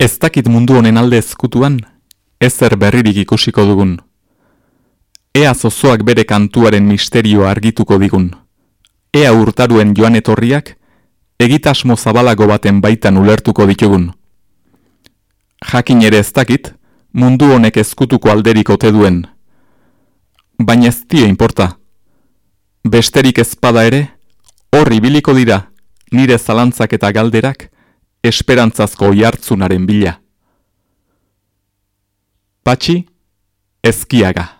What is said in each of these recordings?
Ez dakit mundu honen alde ezkutuan, ezer berririk ikusiko dugun. Ea zozoak bere kantuaren misterioa argituko digun. Ea urtaruen joan etorriak, egitasmo zabalago baten baitan ulertuko ditugun. Jakin ere ez dakit, mundu honek ezkutuko alderik ote duen. Baina ez dio inporta. Besterik ezpada ere, horri biliko dira, nire zalantzak eta galderak, esperantzazko jartzunaren bila. Patxi, ezkiaga.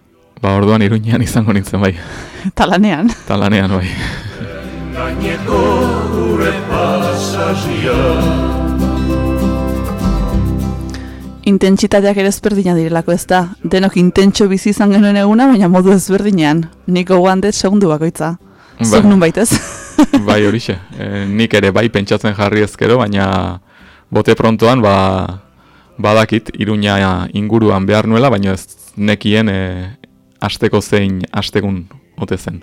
Ba, orduan iruñean izango nintzen, bai. Talanean. Talanean, bai. Gaineko gure pasazia Intentsitateak ere ezberdina direlako ez da. Denok intentxo bizi izan genuen eguna, baina modu ezberdinean. Niko guandet segundu bakoitza. Zuk nun baitez. bai horixe, e, nik ere bai pentsatzen jarri ezkero, baina bote prontoan ba, badakit iruña inguruan behar nuela, baina ez nekien e, asteko zein astegun ote zen.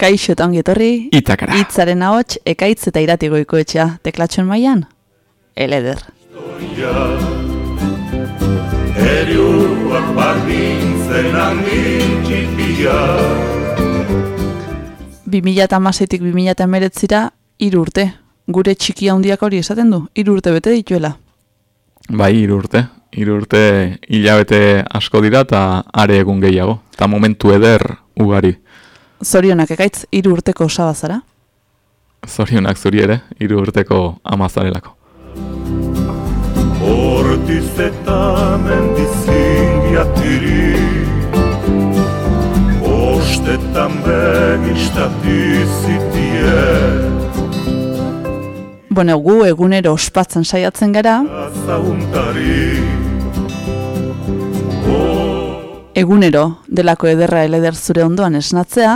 Kaixo eta ongi etorri, Itakara. itzaren ahots, ekaitz eta iratigoiko etxea, teklatxoen maian, eleder. Eriuak bardintzen handi txipia 2008-tik 2008-ra hiru urte. Gure txiki handiak hori esaten du, hiru urte bete dituela. Bai, hiru urte. Hiru urte hilabete asko dira eta are egun gehiago. Eta momentu eder ugari. Zorionak ekaitz, hiru urteko osabazara? Zorionak zuri ere, hiru urteko amazarelako. Hortiz eta bostetan begistati zitie Bueno, gu egunero ospatzen saiatzen gara. Egunero delako ederra eleder zure ondoan esnatzea.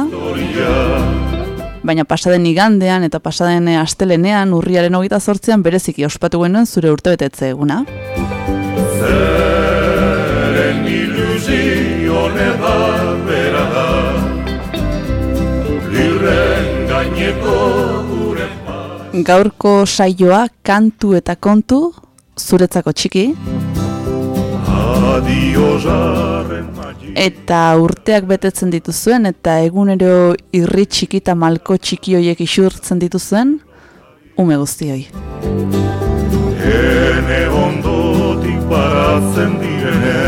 Baina pasaden igandean eta pasaden astelenean urriaren hogeita zortzean bereziki ospatu genuen zure urte betetze eguna. Zeren ilusio Gaurko saioa kantu eta kontu zuretzako txiki. Eta urteak betetzen dituzuen eta egunero irri txiki eta malko txiki hoiek isurtzen dituzuen ume guztioi. Ene ondotik baratzen direne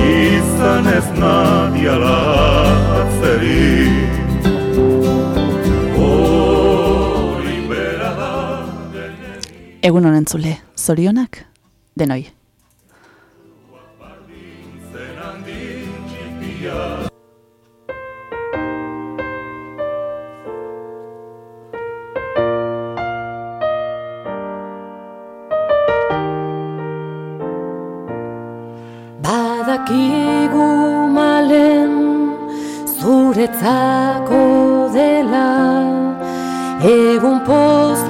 Izan ez nadiala atzeri Egun honen zule, zorionak, denoi. Badakigu malen zuretzako dela egun pozgarri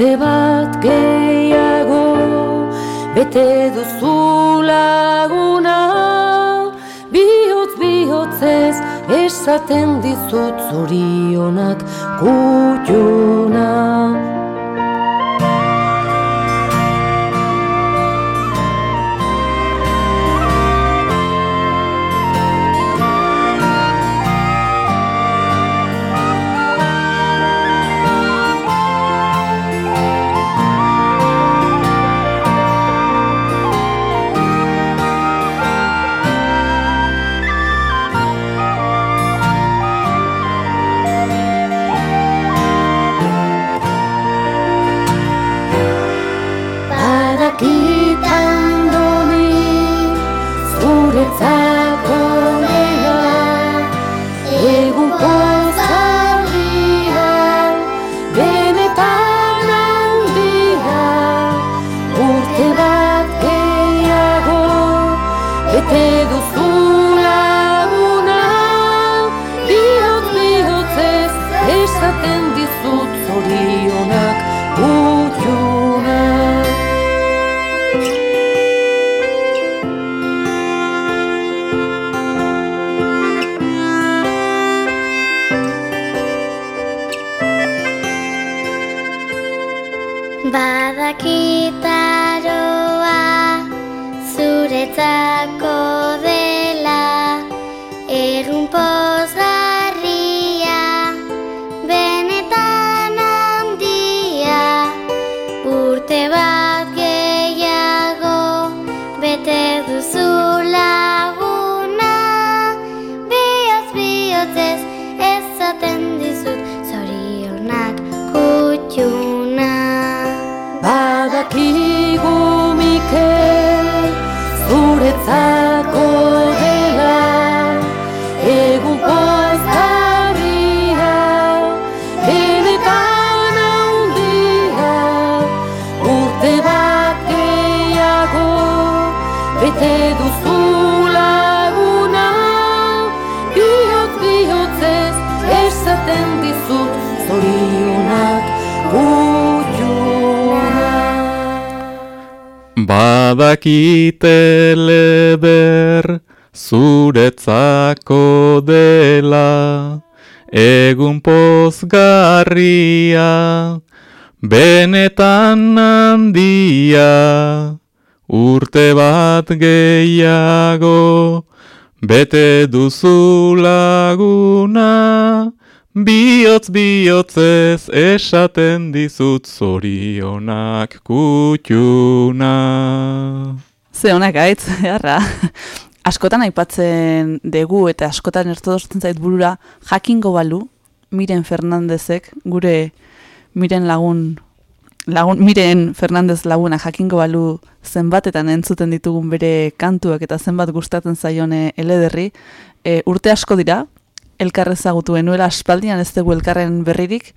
urte bat gehiago bete duzu laguna bihotz bihotzez esaten dizut zorionak kutxuna. Badakite leder zuretzako dela egun pozgarria benetan handia urte bat gehiago bete duzu laguna Biotz bihotzez esaten dizut zorionak kutxuna. Ze honak aitz, jarra. Askotan aipatzen dugu eta askotan ertodozten zait burura jakingo balu, Miren Fernandezek, gure Miren lagun, lagun Miren Fernandez laguna jakingo balu zenbatetan entzuten ditugun bere kantuak eta zenbat gustatzen zaione elederri, e, urte asko dira, elkarrezagutu genuela aspaldian ez dugu elkarren berririk,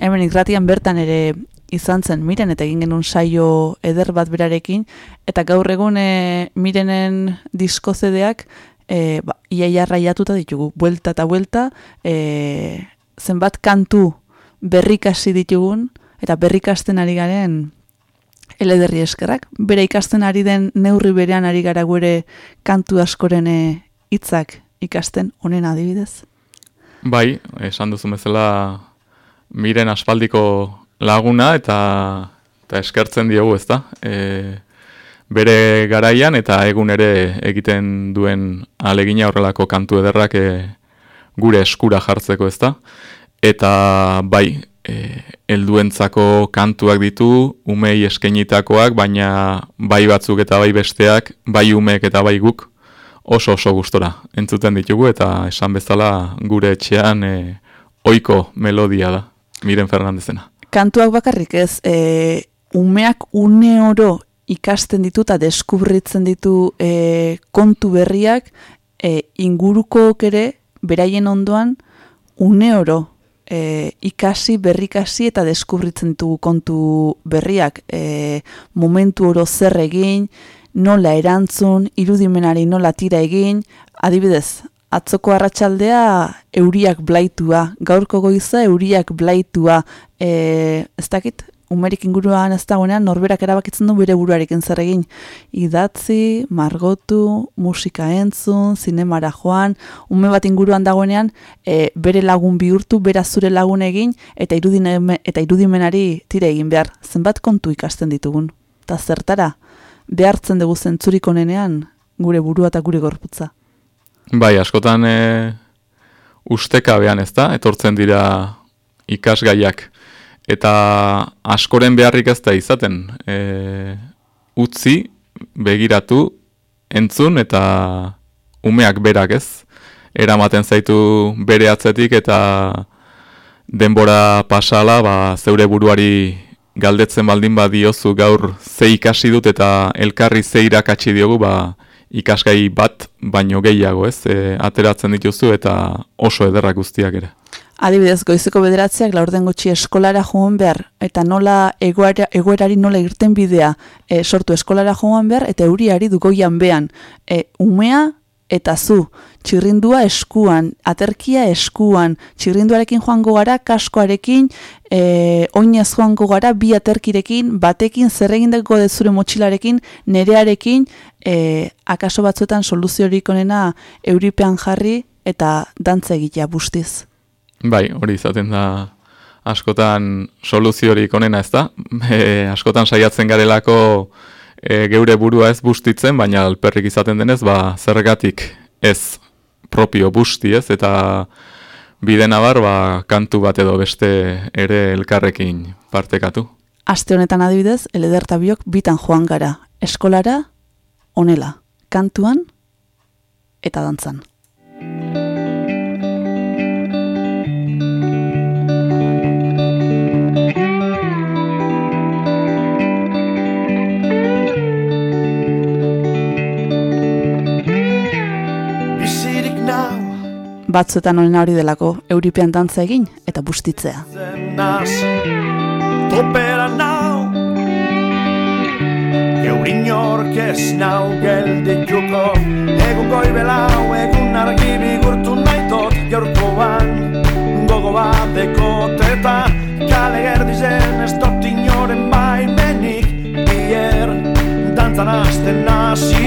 hemen ikratian bertan ere izan zen miren eta egin genuen saio eder bat berarekin, eta gaur egun e, mirenen disko zedeak e, ba, iaia raiatuta ditugu, buelta eta buelta, e, zenbat kantu berrikasi ditugun, eta berrikasten ari garen elederri eskerrak. Bere ikasten ari den neurri berean ari gara gure kantu askoren hitzak ikasten honen adibidez. Bai, esan duzu bezala miren aspaldiko laguna eta, eta eskertzen diogu ez da. E, bere garaian eta egun ere egiten duen alegina horrelako kantu ederrak e, gure eskura jartzeko ez da. Eta bai, e, elduentzako kantuak ditu, umei eskenitakoak, baina bai batzuk eta bai besteak, bai umeek eta bai guk, oso oso gustora entzuten ditugu eta esan bezala gure etxean e, oiko melodia da, Miren Fernandezena. Kantuak bakarrik ez, e, umeak une oro ikasten ditu eta deskubritzen ditu e, kontu berriak e, inguruko ere beraien ondoan une oro e, ikasi, berrikasi eta deskubritzen ditugu kontu berriak. E, momentu oro zer egin, nola erantzun, irudimenari nola tira egin, adibidez, atzoko arratsaldea euriak blaitua, gaurko goiza euriak blaitua, e, ez dakit, umerik inguruan ez dagoenean norberak erabakitzen du bere buruarekin zer egin. Idatzi, margotu, musika entzun, zinemara joan, ume bat inguruan dagoenean e, bere lagun bihurtu, bera zure lagun egin, eta, irudine, eta irudimenari tire egin behar. Zenbat kontu ikasten ditugun. Ta zertara, behartzen dugu zentzurik onenean gure burua eta gure gorputza. Bai, askotan e, ustekabean ez da, etortzen dira ikasgaiak eta askoren beharrik ez da izaten. E, utzi, begiratu, entzun eta umeak berak ez. Eramaten zaitu bere atzetik eta denbora pasala ba, zeure buruari galdetzen baldin badiozu gaur ze ikasi dut eta elkarri ze irakatsi diogu ba, ikasgai bat baino gehiago ez, e, ateratzen dituzu eta oso ederrak guztiak ere. Adibidez, goizeko bederatziak laurden gutxi eskolara joan behar, eta nola egoera, egoerari nola irten bidea e, sortu eskolara joan behar, eta euriari dugoian behan. E, umea eta zu, txirrindua eskuan, aterkia eskuan, txirrinduarekin joango gara, kaskoarekin, e, oinez joango gara, bi aterkirekin, batekin, zerregin dago dezure motxilarekin, nerearekin, e, akaso batzuetan soluziorik onena euripean jarri eta dantza egitea bustiz. Bai, hori izaten da askotan soluziorik onena ez da. E, askotan saiatzen garelako e, geure burua ez bustitzen, baina alperrik izaten denez, ba, zergatik ez propio busti ez, eta bide nabar, ba, kantu bat edo beste ere elkarrekin partekatu. Aste honetan adibidez, eledertabiok bitan joan gara, eskolara, onela, kantuan eta dantzan. Batzuetan honen hori delako euripean dantza egin eta bustitzea. Topera nau Eurin ez nau geldituko. Egun goi belau, egun argi bigurtu naitot Gaurkoan gogo bat dekoteta Kale gerdizen ez dut inoren baimenik Bier dantzan azten nazi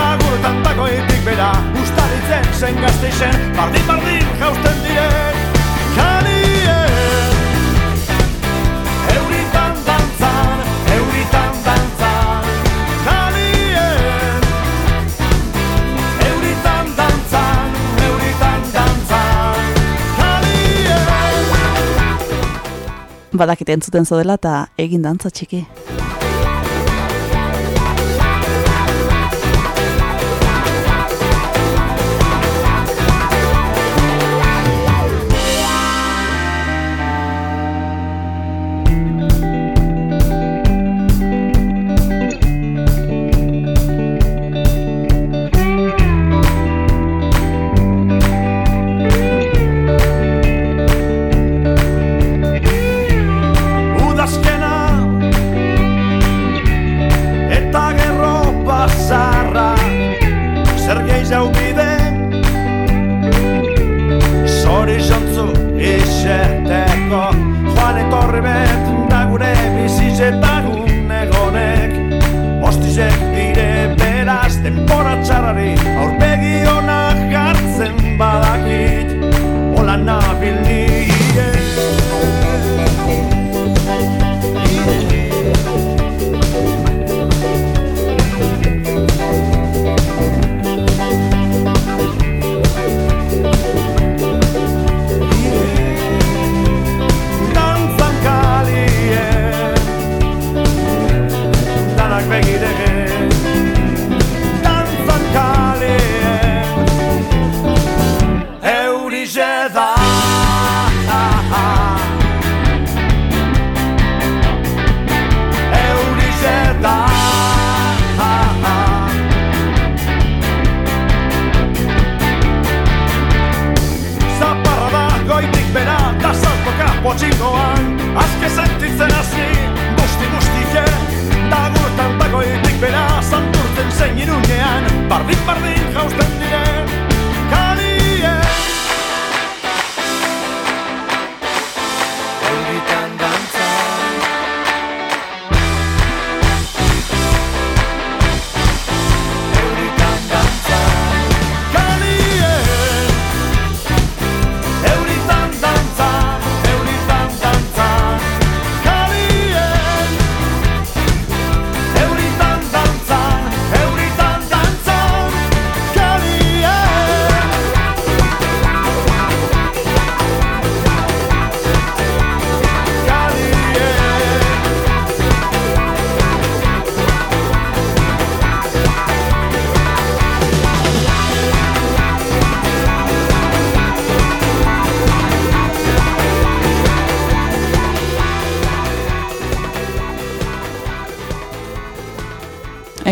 Dagurutan dagoetik bera Ustaritzen zen gazteixen Bardin bardin jausten diren Kalien Euritan dantzan, euritan dantzan Kalien Euritan dantzan, euritan dantzan Kalien Badakite entzuten zodela eta egin dantza txiki.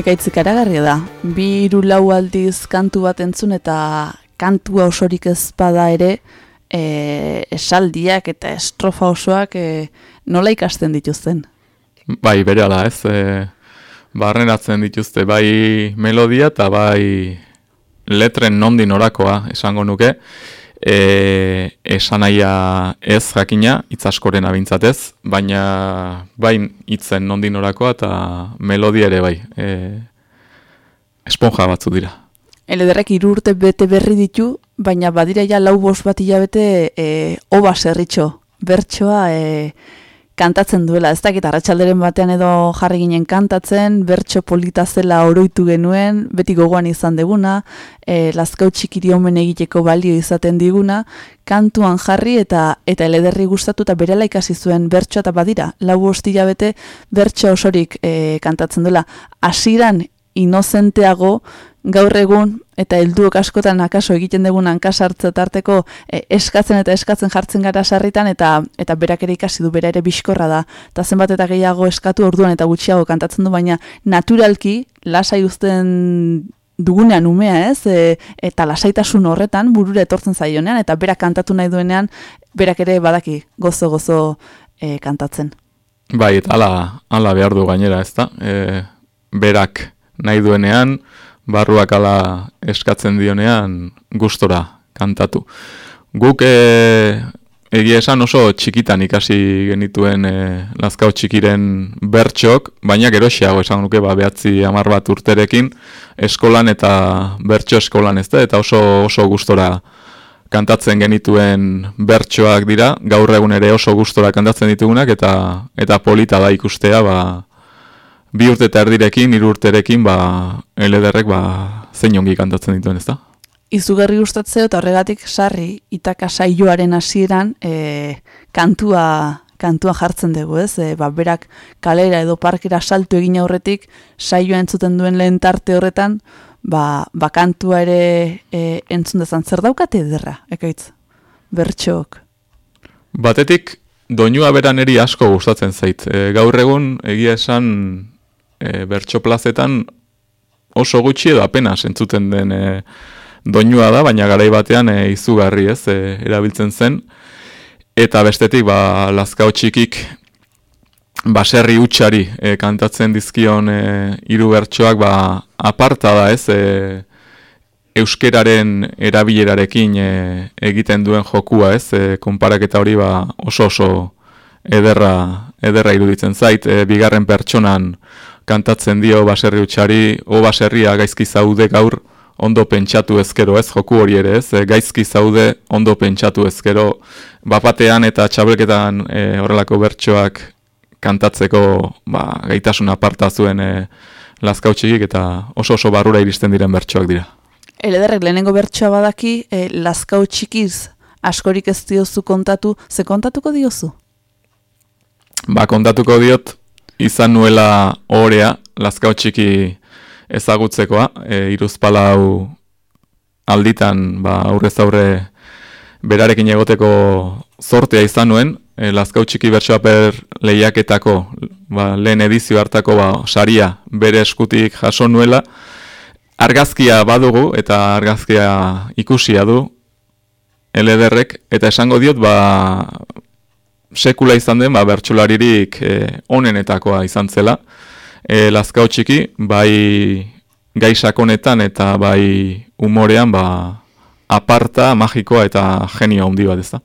Ekaitzik aragarria da. Bi hiru lau aldiz kantu bat entzun eta kantua osorik ez bada ere e, esaldiak eta estrofa osoak e, nola ikasten dituzten? Bai, bere ala ez, e, barrenatzen dituzte bai melodia eta bai letren nondin orakoa esango nuke, e, esanaia ez jakina, itzaskoren abintzatez, baina bain hitzen nondin orakoa eta melodia ere bai, e, esponja batzu dira. Elederrek urte bete berri ditu, baina badira ja lau bost bat hilabete e, oba zerritxo, bertsoa e, kantatzen duela, ez dakit arratsalderen batean edo jarri ginen kantatzen, bertso polita zela oroitu genuen, beti gogoan izan deguna, e, lazkau txikiri omen egiteko balio izaten diguna, kantuan jarri eta eta elederri gustatu eta berela ikasi zuen bertso eta badira, lau hostila bete bertso osorik e, kantatzen duela. Hasiran inozenteago, gaur egun eta helduok askotan akaso egiten dugun hankasartze tarteko e, eskatzen eta eskatzen jartzen gara sarritan eta eta berak ere ikasi du bera ere bizkorra da. Eta zenbat eta gehiago eskatu orduan eta gutxiago kantatzen du baina naturalki lasai uzten dugunean umea ez? E, eta lasaitasun horretan burura etortzen zaionean eta berak kantatu nahi duenean berak ere badaki gozo gozo e, kantatzen. Bai, eta ala, ala behar du gainera, ezta? E, berak nahi duenean, barruak ala eskatzen dionean gustora kantatu. Guk e, egia esan oso txikitan ikasi genituen e, lazkao txikiren bertxok, baina geroxiago esan nuke ba, behatzi amar bat urterekin eskolan eta bertxo eskolan ez da, eta oso, oso gustora kantatzen genituen bertsoak dira, gaur egun ere oso gustora kantatzen ditugunak, eta eta polita da ikustea, ba, bi urte eta erdirekin, hiru urterekin, ba, elederrek, ba, zein ongi kantatzen dituen, ez da? Izugarri gustatzeo eta horregatik sarri itaka saioaren hasieran e, kantua kantua jartzen dugu, ez? E, ba, berak kalera edo parkera saltu egin aurretik saioa entzuten duen lehen tarte horretan, ba, ba kantua ere e, entzun dezan zer daukate ederra, ekaitz? Bertxok. Batetik doinua beran eri asko gustatzen zait. E, gaur egun egia esan e, bertso plazetan oso gutxi edo apenas entzuten den e, doinua da, baina garai batean e, izugarri ez e, erabiltzen zen. Eta bestetik, ba, lazkao txikik baserri utxari e, kantatzen dizkion e, hiru bertsoak ba, aparta da ez, e, euskeraren erabilerarekin e, egiten duen jokua ez, e, konparaketa hori ba, oso oso ederra, ederra iruditzen zait, e, bigarren pertsonan kantatzen dio baserri utxari, o baserria gaizki zaude gaur ondo pentsatu ezkero ez, joku hori ere ez, e, gaizki zaude ondo pentsatu ezkero, bapatean eta txabelketan e, horrelako bertsoak kantatzeko ba, gaitasun aparta zuen e, lazkautxikik eta oso oso barrura iristen diren bertsoak dira. Elederrek lehenengo bertsoa badaki, e, lazkautxikiz askorik ez diozu kontatu, ze kontatuko diozu? Ba, kontatuko diot, izan nuela orea, lazkao txiki ezagutzekoa, e, iruzpalau alditan ba, aurrez aurre berarekin egoteko zortea izan nuen, e, lazkao txiki bertsoa per lehiaketako, ba, lehen edizio hartako ba, saria bere eskutik jaso nuela, argazkia badugu eta argazkia ikusia du, elederrek, eta esango diot, ba, sekula izan den, ba, bertxularirik e, onenetakoa izan zela. E, Lazkao txiki, bai gai sakonetan eta bai umorean, ba, aparta, magikoa eta genio handi bat ez da.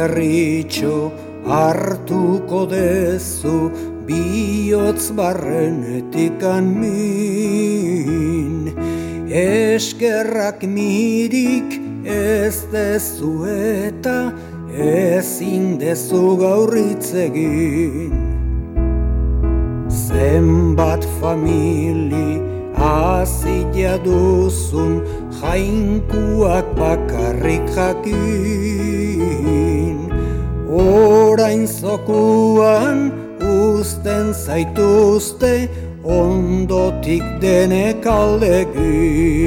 Baserritxo hartuko dezu bihotz barrenetik min. Eskerrak mirik ez dezu eta ezin dezu gaurritzegin zenbat famili Azila duzun jainkuak bakarrik jakin Orain zokuan uzten zaituzte ondotik denek aldegin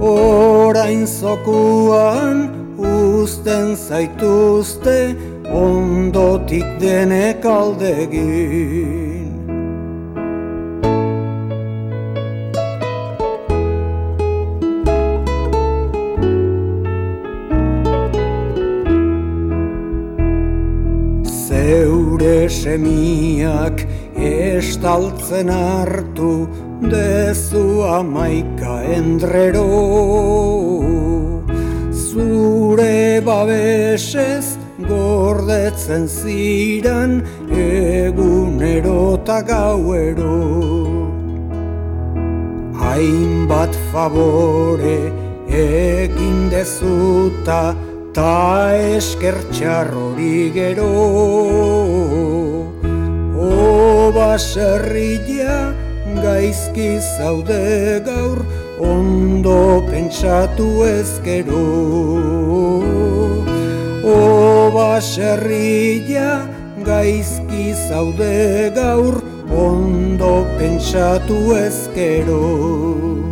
Orain zokuan uzten zaituzte ondotik denek aldegin semiak estaltzen hartu dezu amaika endrero. Zure babesez gordetzen ziran egunero eta gauero. Hainbat favore egin dezuta ta eskertxar hori gero. O baserria gaizki zaude gaur ondo pentsatu ezkero O baserria gaizki zaude gaur ondo pentsatu ezkero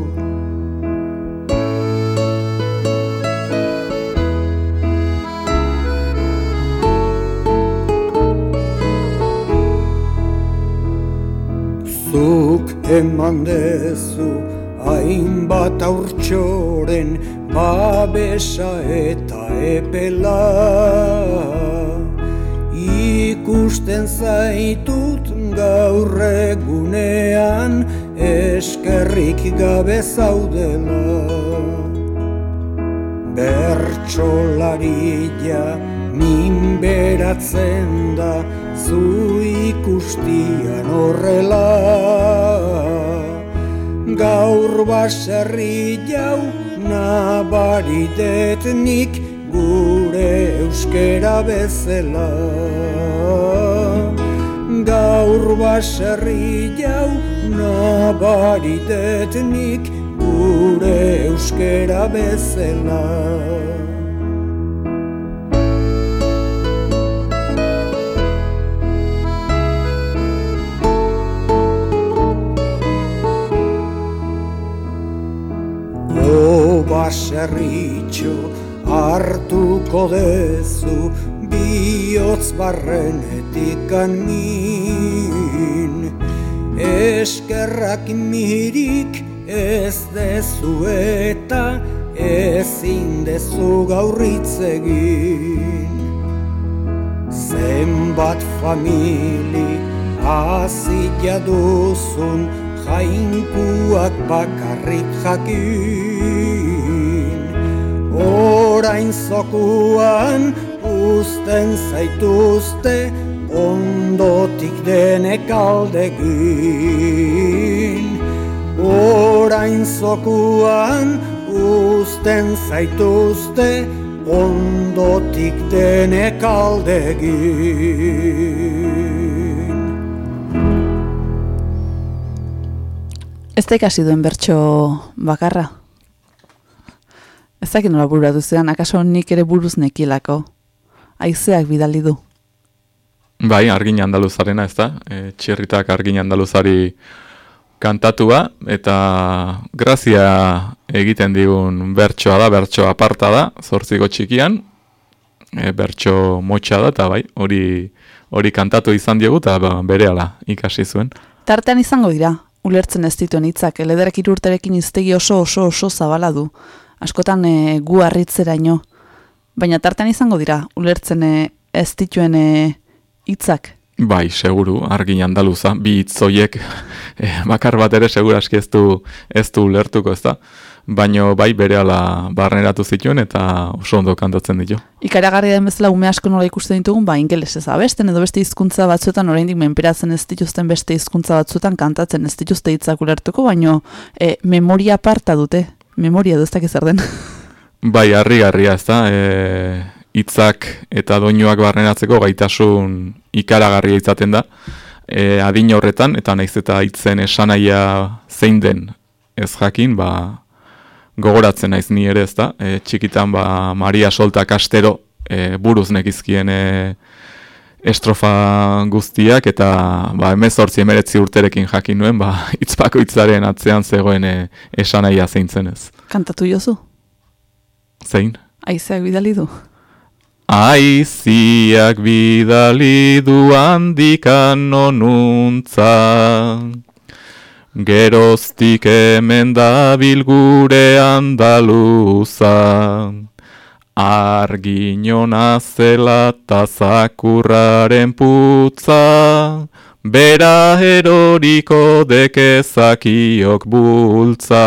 Zuk eman dezu hainbat aurtsoren babesa eta epela. Ikusten zaitut gaur egunean eskerrik gabe zaudela. Bertxolaria min beratzen da zu ikustian horrela Gaur baserri jau nabaritet nik gure euskera bezala. Gaur baserri jau nabaritet nik gure euskera bezala baserritxo hartuko dezu bihotz barrenetik min Eskerrak mirik ez dezu eta ezin dezu gaurritz egin. Zenbat famili azila duzun jainkuak bakarrik jakin Orain zokuan uzten zaituzte ondotik denek aldegin Orain zokuan uzten zaituzte ondotik denek aldegin Ez da ikasi duen bertso bakarra. Ez dakit nola bururatu zean, akaso nik ere buruz nekilako. Aizeak bidali du. Bai, argin andaluzarena ez da, e, txirritak argin andaluzari kantatua, eta grazia egiten digun bertsoa da, bertso aparta da, zortziko txikian, e, bertso motxa da, eta bai, hori hori kantatu izan diogu, eta ba, berehala ikasi zuen. Tartean izango dira, ulertzen ez dituen hitzak, elederak irurterekin iztegi oso oso oso zabala du. Askotan e, gu harritzeraino. Baina tartean izango dira, ulertzen e, ez dituen e, hitzak. Bai, seguru, argin andaluza, bi hitzoiek eh, bakar bat ere segura aski ez du, ez du ulertuko, ez da? Baina bai berehala barneratu zituen eta oso ondo kantatzen ditu. Ikaragarria den bezala ume asko nola ikusten ditugun, ba ingelesez abesten edo beste hizkuntza batzuetan oraindik menperatzen ez dituzten beste hizkuntza batzuetan kantatzen ez dituzte hitzak ulertuko, baino e, memoria aparta dute. Memoria edo ez dakiz den. Bai, harri-garria, ez da? E, hitzak eta doinuak barneratzeko gaitasun ikaragarria izaten da. e, adin horretan, eta naiz eta hitzen esanaia zein den ez jakin, ba, gogoratzen naiz ni ere ez da, e, txikitan ba, Maria Solta Kastero e, buruz nekizkien e, estrofa guztiak, eta ba, emez hortzi emeretzi urterekin jakin nuen, ba, itzpako itzaren atzean zegoen e, esanaia zein zenez. Kantatu jozu? Zein? Aizeak bidali du. Aiziak bidali du handikan onuntza Geroztik hemen dabil gure andaluza Arginona zela ta zakurraren putza. Bera eroriko dekezakiok bultza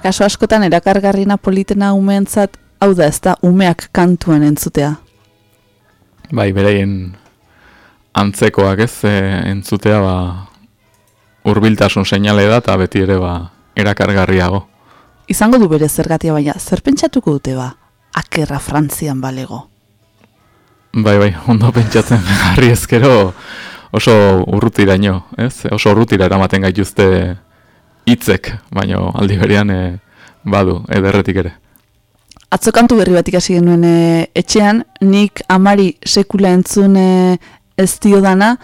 kaso askotan erakargarrina politena umeentzat hau da ez da umeak kantuen entzutea. Bai, bereien antzekoak ez e, entzutea ba, urbiltasun seinale da eta beti ere ba, erakargarriago. Izango du bere zergatia baina, zer pentsatuko dute ba, akerra frantzian balego? Bai, bai, ondo pentsatzen harri ezkero oso urrutiraino, ez? Oso urrutira eramaten gaituzte hitzek, baino aldi berean e, badu, ederretik ere. Atzo kantu berri bat ikasi genuen e, etxean, nik amari sekula entzun e, ez dio dana,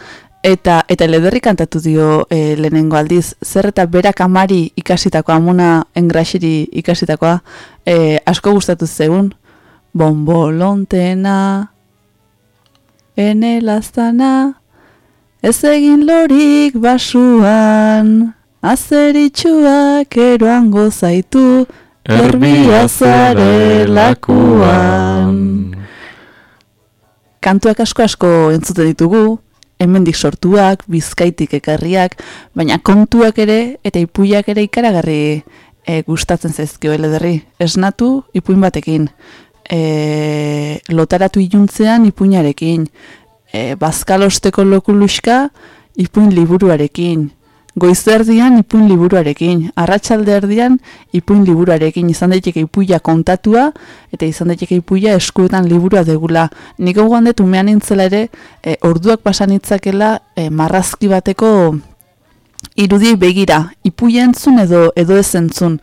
eta eta lederri kantatu dio e, lehenengo aldiz, zer eta berak amari ikasitakoa, amuna engraxiri ikasitakoa, e, asko gustatu zegun, bombolontena, enelaztana, ez egin lorik basuan, Azeritxuak eroan gozaitu, erbia zare lakuan. Kantuak asko asko entzuten ditugu, hemendik sortuak, bizkaitik ekarriak, baina kontuak ere eta ipuiak ere ikaragarri e, gustatzen zaizkio elederri. Esnatu ipuin batekin, e, lotaratu iluntzean ipuinarekin, e, bazkalosteko lokuluska ipuin liburuarekin, Goizerdian ipuin liburuarekin, arratsalde erdian ipuin liburuarekin, izan daiteke ipuia kontatua, eta izan daiteke ipuia eskuetan liburua degula. Nik gogoan dut umean nintzela ere, e, orduak pasan itzakela e, marrazki bateko irudi begira, ipuia entzun edo, edo ez entzun.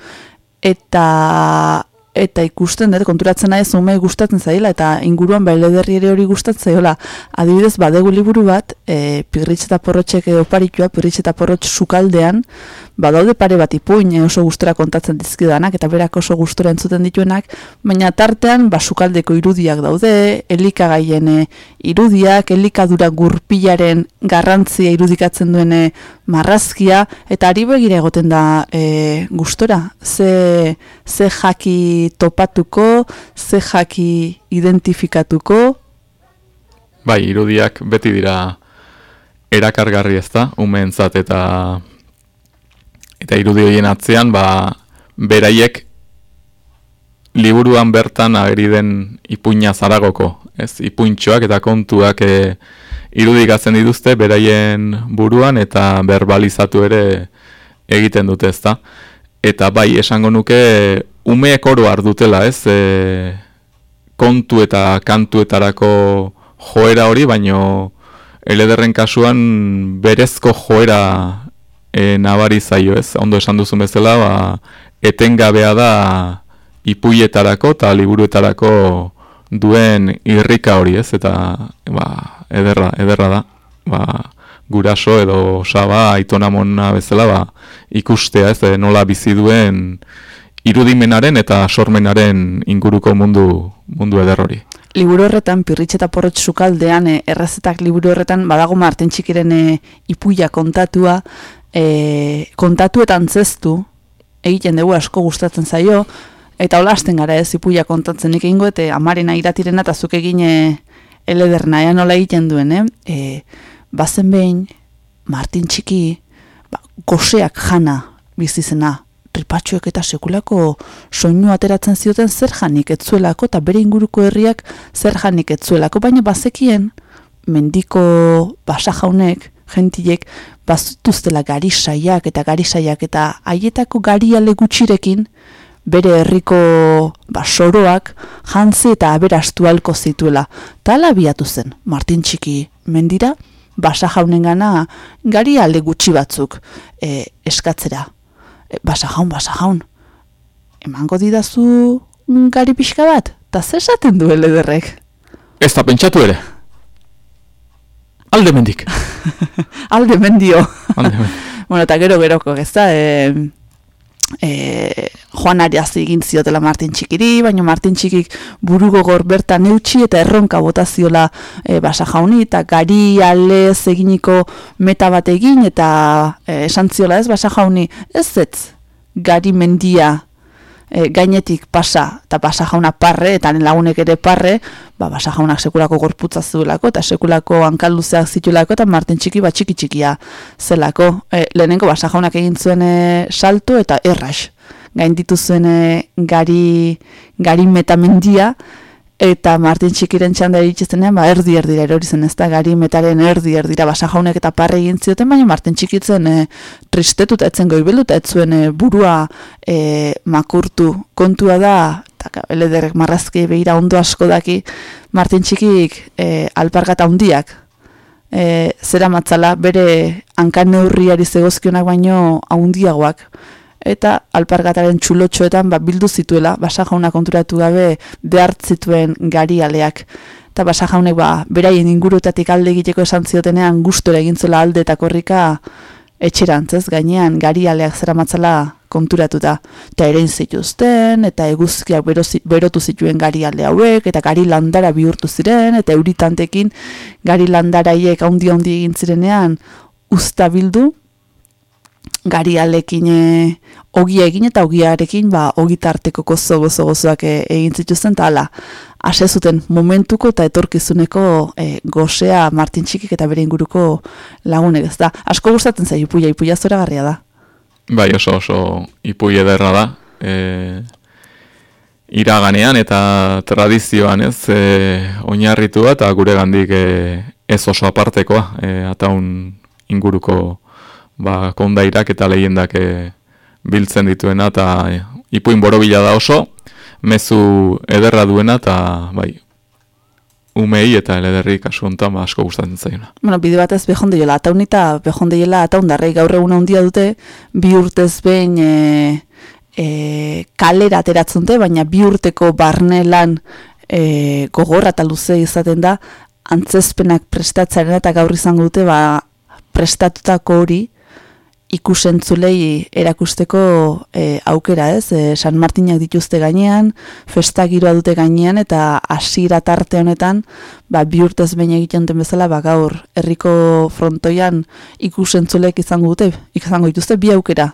Eta eta ikusten dut konturatzen naiz ume gustatzen zaila eta inguruan ba elederri ere hori gustatzen zaiola. Adibidez badegu liburu bat, e, Pirritx eta Porrotxek edo paritua, Pirritx eta Porrotx sukaldean, badaude pare bat ipuin e, oso gustora kontatzen dizkidanak eta berak oso gustora entzuten dituenak, baina tartean ba sukaldeko irudiak daude, elikagaien e, irudiak, elikadura gurpilaren garrantzia irudikatzen duene marrazkia eta ari begira egoten da e, gustora. Ze, ze jaki topatuko, ze jaki identifikatuko. Bai, irudiak beti dira erakargarri ez da, umeentzat eta eta irudi horien atzean, ba, beraiek liburuan bertan ageri den ipuina zaragoko, ez, ipuintxoak eta kontuak e, irudikatzen dituzte beraien buruan eta berbalizatu ere egiten dute ez da. Eta bai, esango nuke, umeek oro ardutela, ez? E, kontu eta kantuetarako joera hori, baino elederren kasuan berezko joera e, nabari zaio, ez? Ondo esan duzun bezala, ba, etengabea da ipuietarako eta liburuetarako duen irrika hori, ez? Eta, ba, ederra, ederra da, ba, guraso edo saba aitona mona bezala ba, ikustea ez nola bizi duen irudimenaren eta sormenaren inguruko mundu mundu eder hori. Liburu horretan Pirritx eta Porrot sukaldean e, errezetak liburu horretan badago Martin Txikiren e, ipuia kontatua e, kontatu eta antzestu egiten dugu asko gustatzen zaio eta hola hasten gara ez ipuia kontatzen egingo eta amarena iratirena eta zuk egine elederna ea nola egiten duen, eh? E, bazen behin, Martin Txiki, ba, goseak jana bizizena, ripatxoek eta sekulako soinu ateratzen zioten zer janik etzuelako eta bere inguruko herriak zer janik etzuelako, baina bazekien mendiko basa jaunek, gentilek, bazutuztela gari saiak eta gari saiak eta haietako gari gutxirekin, bere herriko basoroak jantzi eta aberastu alko zituela. Tala biatu zen, Martin Txiki mendira, basa jaunen gana gari alde gutxi batzuk e, eskatzera. E, basa jaun, basa jaun. Emango didazu gari pixka bat, eta zesaten du elederrek? Ez da pentsatu ere. Alde mendik. Alde mendio. Alde mendio. bueno, eta gero geroko, ez da, e, e, joan ariazi egin ziotela Martin Txikiri, baina Martin Txikik burugogor bertan eutxi eta erronka botaziola e, basa jauni, eta gari ale eginiko meta bat egin, eta e, esan ziola ez basa jauni, ez ez, gari mendia e, gainetik pasa, eta pasa jauna parre, eta lagunek ere parre, ba, basa jaunak sekulako gorputza zuelako, eta sekulako hankalduzeak zituelako, eta martin txiki bat txiki txikia zelako. E, lehenengo basa jaunak egin zuen e, salto eta erras. Gain dituzuen e, gari, gari metamendia, eta Martin Txikiren txanda eritxezenean, ba, erdi erdira erori zen, ez da, gari metaren erdi erdira, basa jaunek eta parre egin zioten, baina Martin Txikitzen e, tristetuta etzen goibelu, eta etzuen e, burua e, makurtu. Kontua da, eta elederrek marrazki behira ondo asko daki, Martin Txikik e, alpargata hundiak, e, zera matzala, bere hankan neurriari zegozkionak baino haundiagoak, eta alpargataren txulotxoetan ba, bildu zituela, basa jauna konturatu gabe behartzituen gari aleak. Eta basa jaunek ba, beraien ingurutatik alde egiteko esan ziotenean gustora egintzela alde eta korrika etxerantzez, gainean gari aleak zera matzala konturatuta. Eta ere zituzten, eta eguzkiak berotu zituen gari alde hauek, eta gari landara bihurtu ziren, eta euritantekin gari landaraiek haundi-haundi egin zirenean usta bildu, gari alekin e, ogia egin eta ogiarekin ba, ogitarteko gozo gozo gozoak e, egin zituzten eta ala, ase zuten momentuko eta etorkizuneko e, gozea Martin Txikik eta bere inguruko lagunek ez da. Asko gustatzen zai ipuia, ipuia zora garria da. Bai, oso oso ipuia ederra da. E, iraganean eta tradizioan ez e, oinarritu eta gure gandik e, ez oso apartekoa e, ataun inguruko ba, kondairak eta lehiendak e, biltzen dituena eta e, ipuin borobila da oso, mezu ederra duena eta bai, umei eta elederri kasu honetan ba, asko gustatzen zaiona. Bueno, bide batez behondeiela, ataun eta behondeiela ataun darrei gaur egun handia dute, bi urtez behin e, e, kalera ateratzunte, baina bi urteko barne lan e, gogorra eta luze izaten da, antzezpenak prestatzaren eta gaur izango dute ba, prestatutako hori ikusentzulei erakusteko e, aukera ez, e, San Martinak dituzte gainean, festa giroa dute gainean eta hasiera tarte honetan ba, bi urtez baina egiten den bezala ba, gaur herriko frontoian ikusentzulek izango dute, izango dituzte bi aukera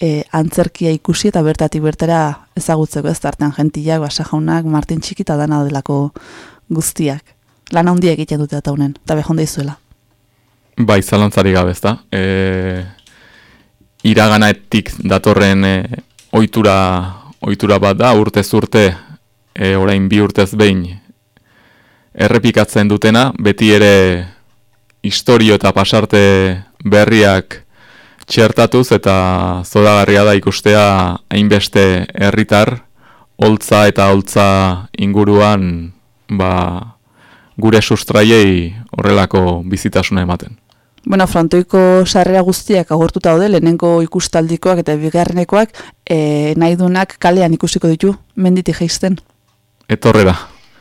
e, antzerkia ikusi eta bertatik bertara ezagutzeko ez tartean jentiak, basa jaunak, Martin txikita dana delako guztiak. Lan handia egiten dute eta honen, eta behonda izuela. Bai, zalantzari gabe, ezta? E, iraganaetik datorren e, ohitura ohitura bat da, urtez urte, e, orain bi urtez behin, errepikatzen dutena, beti ere historio eta pasarte berriak txertatuz eta zodagarria da ikustea hainbeste herritar holtza eta holtza inguruan ba, gure sustraiei horrelako bizitasuna ematen. Bueno, frontoiko sarrera guztiak agortuta daude, lehenengo ikustaldikoak eta bigarrenekoak e, nahi dunak kalean ikusiko ditu, menditi geizten. Etorrera,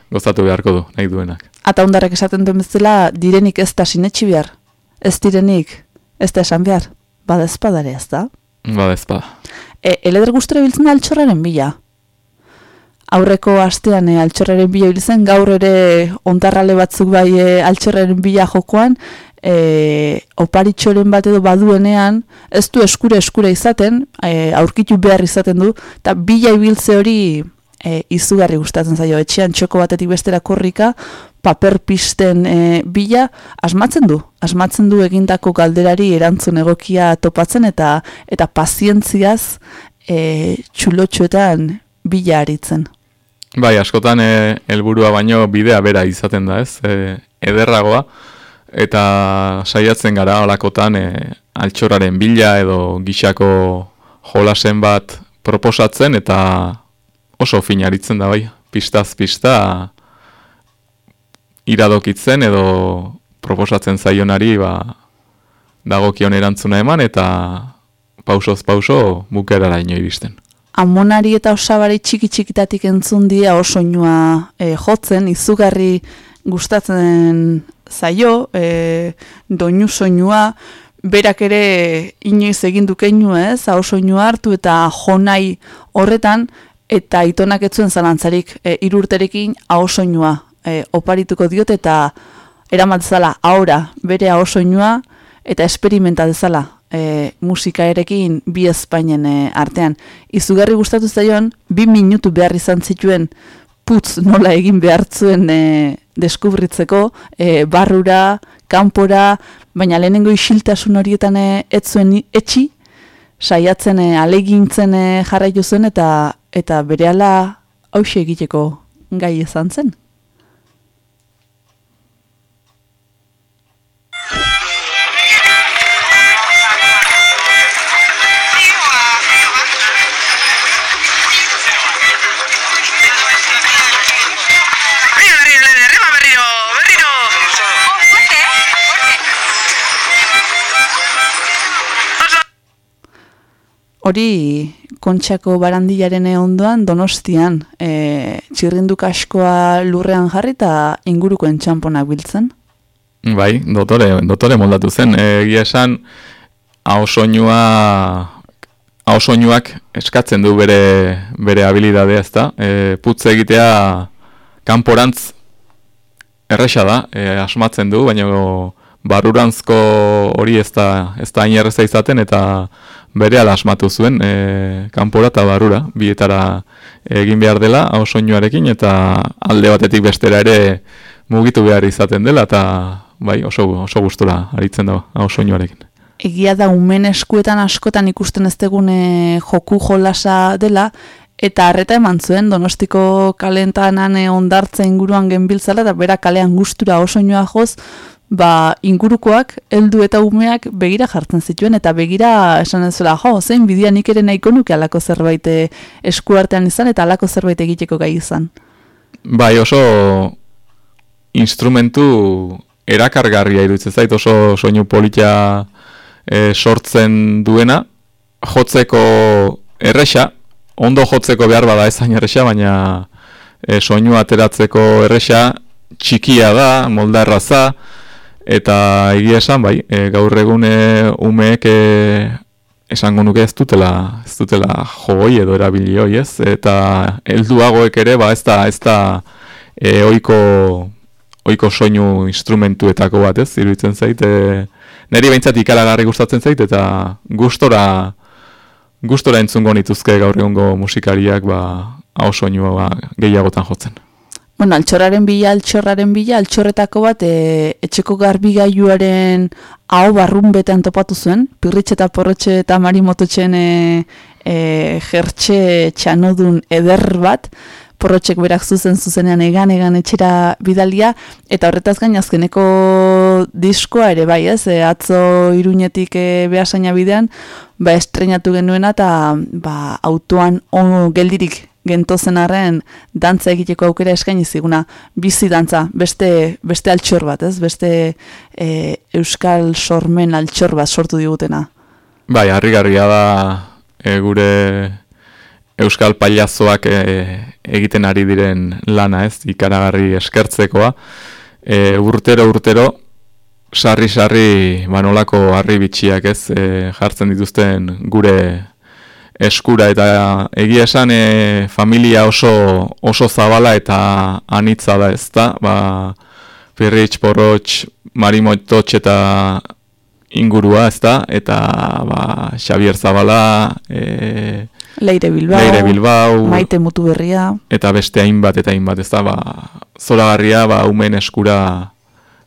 gozatu beharko du, nahi duenak. Ata ondarrak esaten duen bezala, direnik ez da sinetxi behar, ez direnik, ez da esan behar, bada espadare ez da? Bada espada. E, eleder guztura biltzen da altxorraren bila. Aurreko astean e, altxorraren bila biltzen, gaur ere ontarrale batzuk bai e, altxorraren bila jokoan, e, oparitxoren bat edo baduenean, ez du eskure eskure izaten, e, aurkitu behar izaten du, eta bila ibiltze hori e, izugarri gustatzen zaio, etxean txoko batetik bestera korrika, paper pisten e, bila, asmatzen du, asmatzen du egindako galderari erantzun egokia topatzen, eta eta pazientziaz e, txulotxoetan bila aritzen. Bai, askotan e, helburua baino bidea bera izaten da, ez? E, ederragoa, eta saiatzen gara olakotan e, altxoraren bila edo gixako jolasen bat proposatzen eta oso finaritzen da bai, pistaz pista iradokitzen edo proposatzen zaionari ba, dagokion erantzuna eman eta pausoz pauso bukerara ino iristen. Amonari eta osabari txiki txikitatik entzun dira oso inua e, jotzen, izugarri gustatzen zaio, e, doinu soinua, berak ere inoiz egin dukeinu ez, hau soinua hartu eta jonai horretan, eta itonak etzuen zalantzarik e, irurterekin hau soinua e, oparituko diot eta eramat zala ahora bere hau soinua eta esperimenta dezala e, musika erekin bi Espainen e, artean. Izugarri gustatu zaion, bi minutu behar izan zituen putz nola egin behartzuen e, deskubritzeko, e, barrura, kanpora, baina lehenengo isiltasun horietan etzuen etxi, saiatzen e, alegintzen e, jarraitu zen eta eta berehala hause egiteko gai izan zen. Hori kontxako barandilaren ondoan donostian e, txirrinduk askoa lurrean jarri eta inguruko entxamponak biltzen? Bai, dotore, dotore moldatu zen. Egia esan, hausoinua hausoinuak eskatzen du bere, bere habilidadea ezta. E, putze egitea kanporantz erresa da, e, asmatzen du, baina barurantzko hori ez da, ez da izaten eta bere asmatu zuen e, kanpora eta barura, bietara egin behar dela, hau soinuarekin, eta alde batetik bestera ere mugitu behar izaten dela, eta bai, oso, oso gustura aritzen da hau soinuarekin. Egia da, umen eskuetan askotan ikusten ez degune joku jolasa dela, eta harreta eman zuen, donostiko kalentanan ondartza inguruan genbiltzala, eta bera kalean gustura oso joz, ba, ingurukoak heldu eta umeak begira jartzen zituen eta begira esan ez zela, jo, zein bidia nik ere nahiko nuke alako zerbait eh, eskuartean izan eta alako zerbait egiteko gai izan. Bai, oso instrumentu erakargarria iruditzen zait, oso soinu politia e, sortzen duena, jotzeko erresa, ondo jotzeko behar bada ezain erresa, baina e, soinu ateratzeko erresa txikia da, molda erraza, eta egia esan, bai, e, gaur egun umeek e, esango nuke ez dutela, ez dutela jogoi edo erabili hoi, ez? Eta helduagoek ere, ba, ez da, ez da e, oiko, oiko soinu instrumentuetako bat, ez? Iruditzen zait, e, niri behintzat ikalagarri gustatzen zait, eta gustora, gustora entzungo nituzke gaur egungo musikariak, ba, hau soinua ba, gehiagotan jotzen. Bueno, altxorraren bila, altxorraren bila, altxorretako bat e, etxeko garbigailuaren hau barrun betean topatu zuen, pirritxe eta porrotxe eta marimototxen e, e, jertxe txanodun eder bat, porrotxek berak zuzen zuzenean egan egan etxera bidalia, eta horretaz gain azkeneko diskoa ere bai ez, e, atzo iruñetik e, behasaina bidean, ba estrenatu genuena eta ba, autoan on, geldirik gentozen arren dantza egiteko aukera eskaini ziguna bizi dantza beste beste altxor bat, ez? Beste e, euskal sormen altxor bat sortu digutena. Bai, harrigarria da e, gure euskal pailazoak e, egiten ari diren lana, ez? Ikaragarri eskertzekoa. E, urtero urtero sarri sarri banolako harri bitxiak, ez? E, jartzen dituzten gure eskura eta egia esan e, familia oso oso zabala eta anitza da ez da ba, Pirritx, Porrotx, Marimototx eta ingurua ez da eta ba, Xavier Zabala e, Leire Bilbao, Leire Bilbao Maite Mutu Berria eta beste hainbat eta hainbat ez da ba, zoragarria ba, umen eskura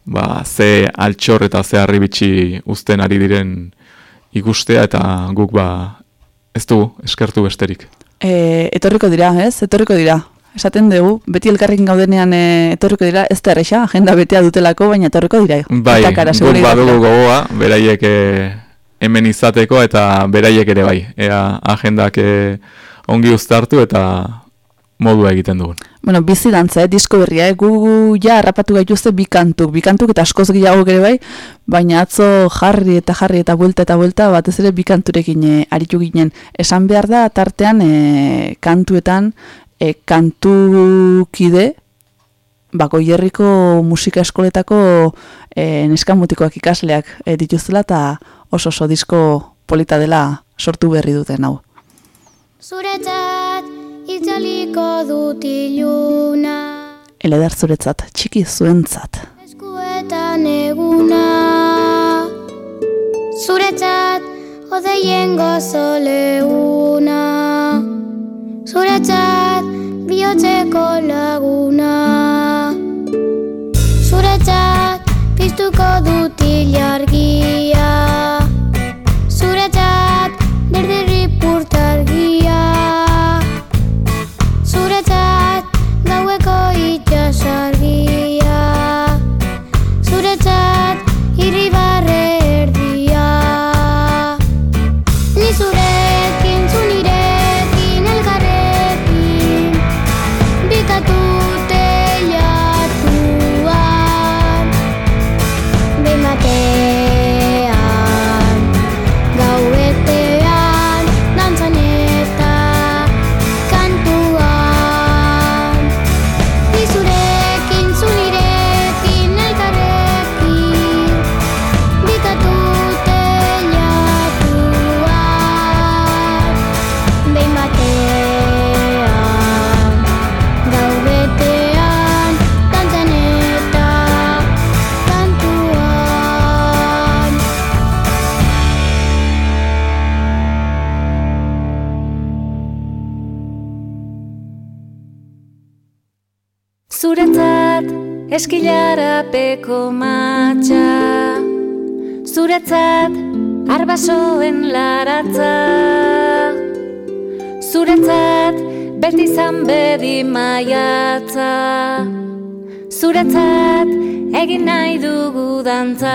ba, ze altxor eta ze harribitxi uzten ari diren ikustea eta guk ba, Ez du, eskertu besterik. E, etorriko dira, ez? Etorriko dira. Esaten dugu, beti elkarrekin gaudenean e, etorriko dira, ez da erresa, agenda betea dutelako, baina etorriko dira. Bai, guk badugu gogoa, beraiek e, hemen izateko eta beraiek ere bai. Ea agendak e, ongi uztartu eta modua egiten dugun. Bueno, bizi dantza, eh, disko berria, eh, gu ja harrapatu gaituzte bi kantuk, bi kantuk eta askoz gehiago ere bai, baina atzo jarri eta jarri eta buelta eta buelta batez ere bi kanturekin eh, aritu ginen. Esan behar da, tartean eh, kantuetan eh, kantukide, bako hierriko musika eskoletako eh, neskamutikoak ikasleak eh, dituzela eta oso oso disko polita dela sortu berri duten hau. Zuretzat itzaliko dut iluna. Eleder zuretzat, txiki zuentzat. Eskuetan eguna. Zuretzat, odeien gozo leuna. Zuretzat, bihotzeko laguna. Zuretzat, piztuko dut Eskilarapeko matxa. Zuretzat arbasoen laratza. Zuretzat beti zan bedi maiatza. Zuretzat egin nahi dugu dantza.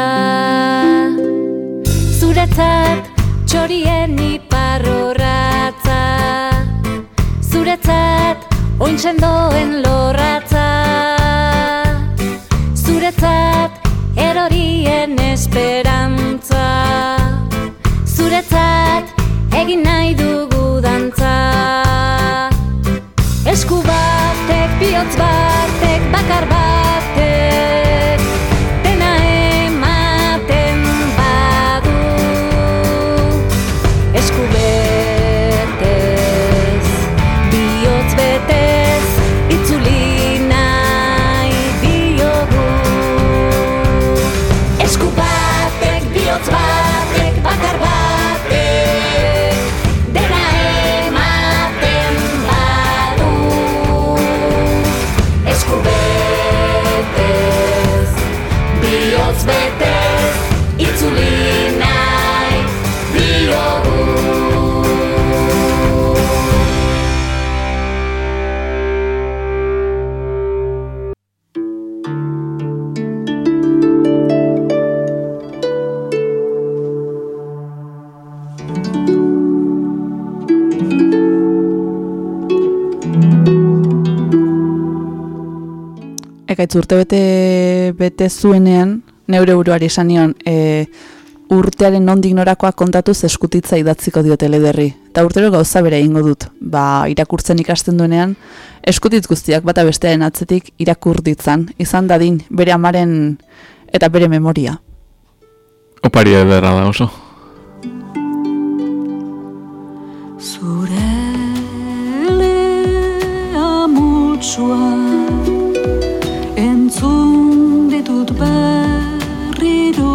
Zuretzat txorien iparroratza Zuretzat ointxendoen lorratza zuretzat egin nahi dugu dantza. Esku batek, bihotz batek, bakar batek ekaitz urte bete, bete zuenean, neure buruari esan nion, e, urtearen nondik norakoak kontatuz eskutitza idatziko diote lederri. Eta urtero gauza bere egingo dut, ba, irakurtzen ikasten duenean, eskutitz guztiak bata bestearen atzetik irakur ditzan, izan dadin bere amaren eta bere memoria. Opari edera da oso. Zure lea mutsua Entzun ditut berriro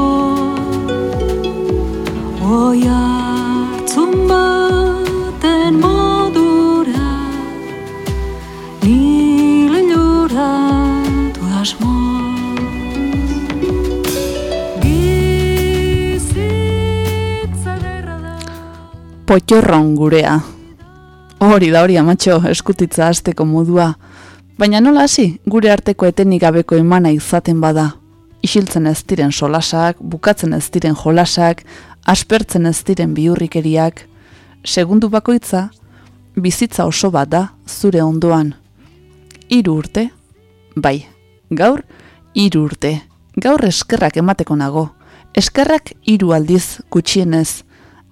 Oi hartzun baten modura Nile lloratu asmo Bizitza derra da Potxorron gurea. Hori da hori amatxo eskutitza hasteko modua. Baina nola hasi gure arteko etenik gabeko emana izaten bada. Isiltzen ez diren solasak, bukatzen ez diren jolasak, aspertzen ez diren biurrikeriak. Segundu bakoitza, bizitza oso bat da zure ondoan. Hiru urte? Bai, gaur hiru urte. Gaur eskerrak emateko nago. Eskerrak hiru aldiz gutxienez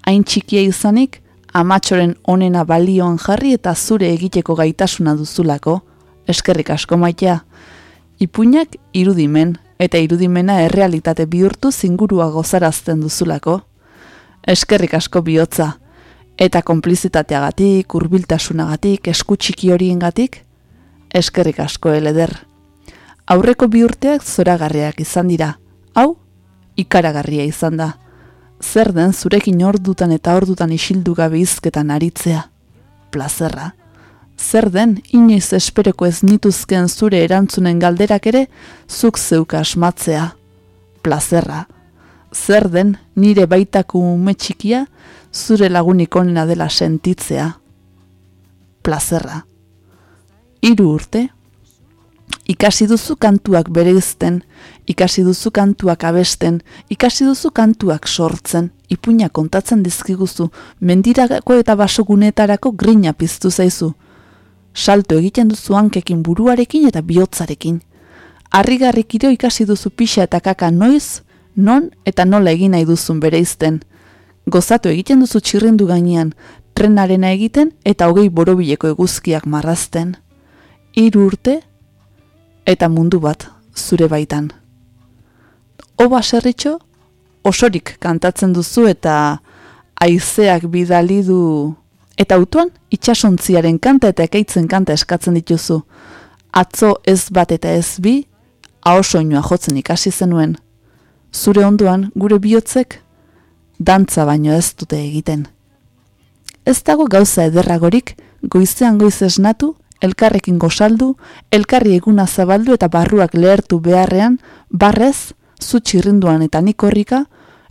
hain txikia izanik, amatxoren onena balioan jarri eta zure egiteko gaitasuna duzulako, eskerrik asko maitea. Ipuinak irudimen, eta irudimena errealitate bihurtu zingurua gozarazten duzulako. Eskerrik asko bihotza, eta konplizitateagatik, hurbiltasunagatik, esku txiki horiengatik, eskerrik asko eleder. Aurreko bi urteak zoragarriak izan dira, hau, ikaragarria izan da zer den zurekin ordutan eta ordutan isildu gabe izketan aritzea. Plazerra. Zer den inoiz espereko ez nituzken zure erantzunen galderak ere zuk zeuka asmatzea. Plazerra. Zer den nire baitako ume txikia zure lagunik onena dela sentitzea. Plazerra. Hiru urte. Ikasi duzu kantuak bereizten, ikasi duzu kantuak abesten, ikasi duzu kantuak sortzen, ipuina kontatzen dizkiguzu, mendirako eta basogunetarako grina piztu zaizu. Salto egiten duzu hankekin buruarekin eta bihotzarekin. Harrigarrikiro ikasi duzu pixa eta kaka noiz, non eta nola egin nahi duzun bereizten. Gozatu egiten duzu txirrindu gainean, trenarena egiten eta hogei borobileko eguzkiak marrazten. Hiru urte eta mundu bat zure baitan. Oba serritxo, osorik kantatzen duzu eta aizeak bidali du eta autoan itxasontziaren kanta eta ekaitzen kanta eskatzen dituzu. Atzo ez bat eta ez bi, ahosoinua jotzen ikasi zenuen. Zure ondoan gure bihotzek dantza baino ez dute egiten. Ez dago gauza ederragorik goizean goiz esnatu elkarrekin gozaldu, elkarri eguna zabaldu eta barruak lehertu beharrean, barrez, zu txirrinduan eta nik horrika,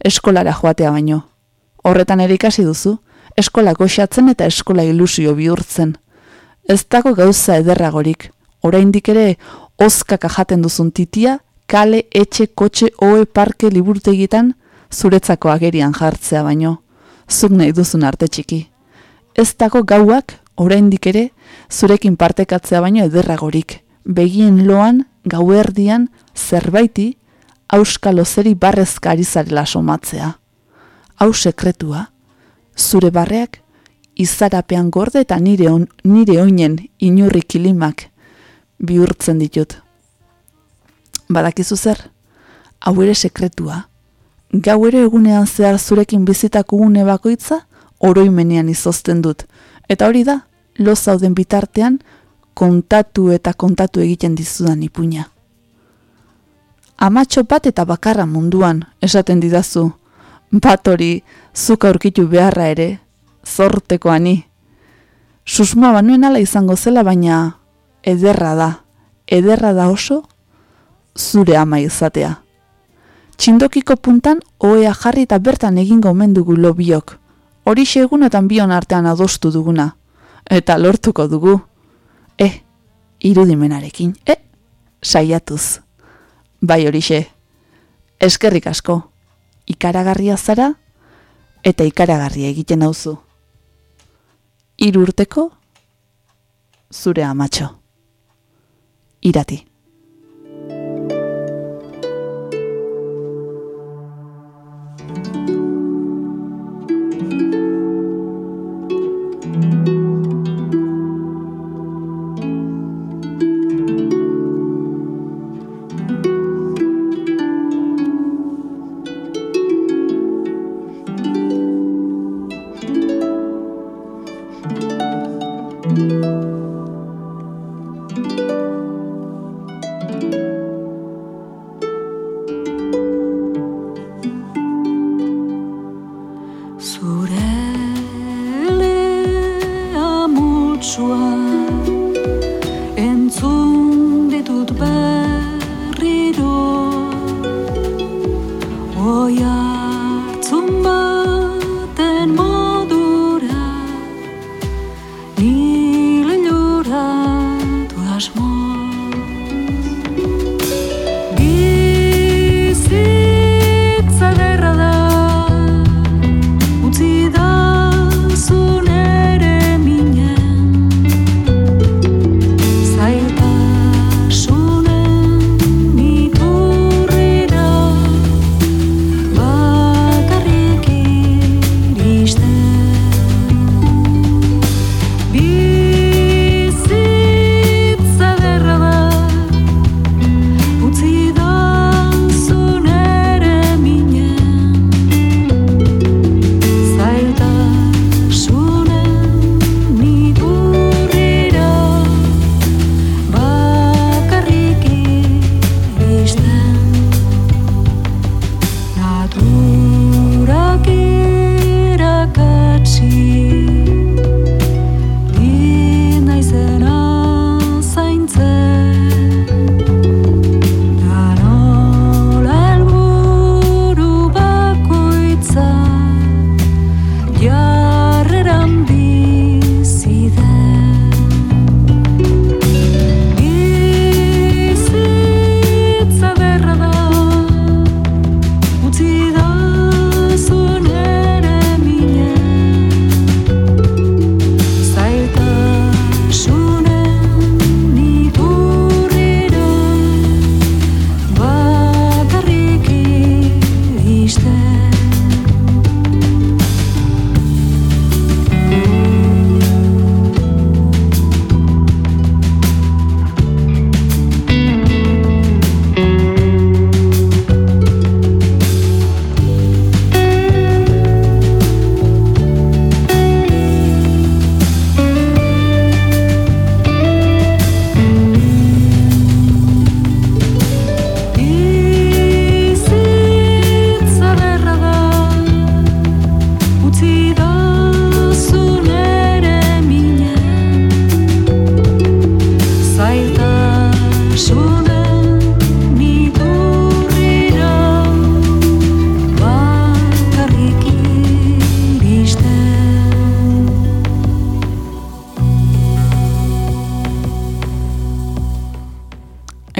eskolara joatea baino. Horretan ere ikasi duzu, eskola goxatzen eta eskola ilusio bihurtzen. Ez dago gauza ederragorik, oraindik ere, oskaka jaten duzun titia, kale, etxe, kotxe, oe, parke, liburtegietan, zuretzako agerian jartzea baino. Zuk nahi duzun arte txiki. Ez dago gauak, oraindik ere, zurekin partekatzea baino ederragorik. Begien loan, gauerdian, zerbaiti, auskalo zeri barrezka ari zarela somatzea. Hau sekretua, zure barreak, izarapean gorde eta nire, on, nire oinen inurri kilimak bihurtzen ditut. Badakizu zer, hau ere sekretua. Gau ere egunean zehar zurekin bizitako une bakoitza, oroimenean izozten dut. Eta hori da, lo zauden bitartean, kontatu eta kontatu egiten dizudan ipuina. Amatxo bat eta bakarra munduan, esaten didazu. Bat hori, zuk aurkitu beharra ere, zorteko ani. Susmoa banuen ala izango zela, baina ederra da, ederra da oso, zure ama izatea. Txindokiko puntan, oea jarri eta bertan egingo omen dugu lobiok. Hori egunetan bion artean adostu duguna. Eta lortuko dugu. E, irudimenarekin, e, saiatuz. Bai horixe, eskerrik asko, ikaragarria zara eta ikaragarria egiten hauzu. Hiru urteko zure amatxo. Irati.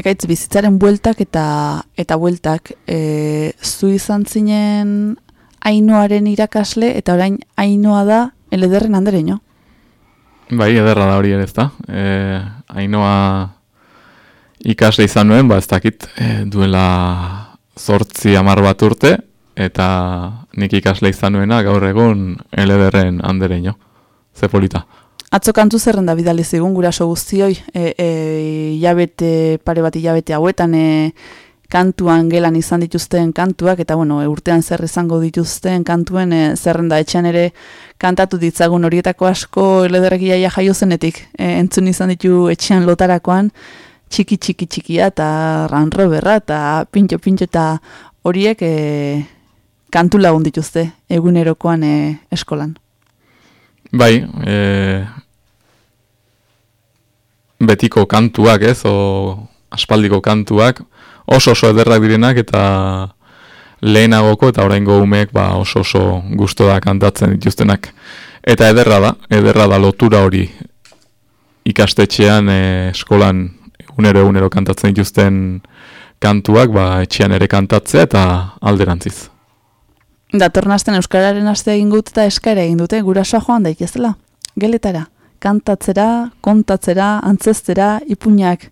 Ekaitz bizitzaren bueltak eta eta bueltak e, zu izan zinen ainoaren irakasle eta orain ainoa da elederren andereño. Bai, ederra da hori ere ez da. E, Ainoa ikasle izan nuen, ba ez dakit, e, duela zortzi amar bat urte, eta nik ikasle izan nuena gaur egun elederren andereño. Ze polita. Atzo kantu zerrenda bidali zigun guraso guztioi, e, e, hilabete, pare bat hilabete hauetan e, kantuan gelan izan dituzten kantuak, eta bueno, e, urtean zer izango dituzten kantuen e, zerrenda etxean ere kantatu ditzagun horietako asko elederrek iaia jaio zenetik. E, entzun izan ditu etxean lotarakoan, txiki txiki txikia eta ranro berra eta pintxo pintxo eta horiek e, kantu lagun dituzte egunerokoan e, eskolan. Bai, e, betiko kantuak ez, o aspaldiko kantuak, oso oso ederrak direnak eta lehenagoko eta oraingo umeek ba oso oso gustoa kantatzen dituztenak. Eta ederra da, ederra da lotura hori ikastetxean, e, eskolan egunero egunero kantatzen dituzten kantuak, ba etxean ere kantatzea eta alderantziz. Datorren astean euskararen aste egin gut eta eskaera egin dute gurasoa joan daitezela. Geletara, kantatzera, kontatzera, antzestera, ipuñak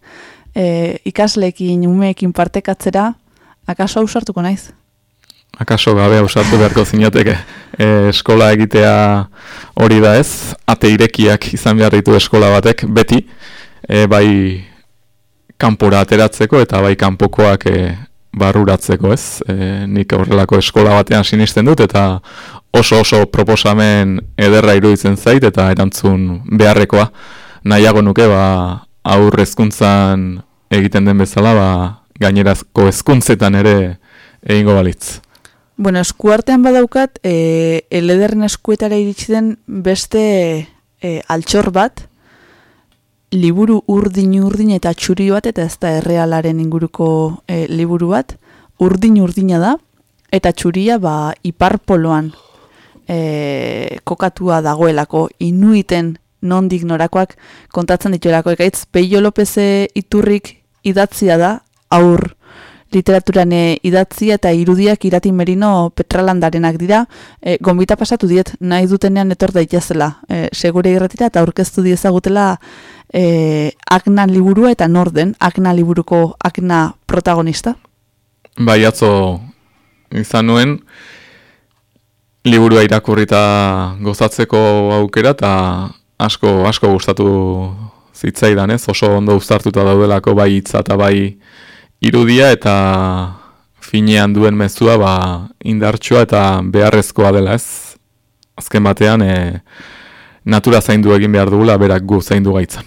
e, ikasleekin, umeekin partekatzera, akaso ausartuko naiz. Akaso gabe ausartu beharko zinateke e, eskola egitea hori da ez, ate irekiak izan behar ditu eskola batek, beti, e, bai kanpora ateratzeko eta bai kanpokoak e, barruratzeko ez. E, nik horrelako eskola batean sinisten dut eta oso oso proposamen ederra iruditzen zait eta erantzun beharrekoa nahiago nuke ba aur hezkuntzan egiten den bezala ba gainerazko hezkuntzetan ere egingo balitz. Bueno, eskuartean badaukat, e, elederren eskuetara iritsi den beste e, altxor bat, liburu urdin urdin eta txuri bat, eta ez da errealaren inguruko e, liburu bat, urdin urdina da, eta txuria ba iparpoloan e, kokatua dagoelako inuiten nondik norakoak kontatzen dituelako ekaitz Peio Lopez iturrik idatzia da aur literaturan e, idatzia eta irudiak irati merino petralandarenak dira. E, gombita pasatu diet nahi dutenean etor daitezela. E, segure irratira eta aurkeztu diezagutela e, akna liburua eta norden akna liburuko akna protagonista. Bai, atzo izan nuen, liburua irakurrita gozatzeko aukera eta asko asko gustatu zitzaidan, ez? Oso ondo uztartuta daudelako bai hitza eta bai irudia eta finean duen mezua ba indartsua eta beharrezkoa dela, ez? Azken batean e, natura zaindu egin behar dugula berak gu zaindu gaitzan.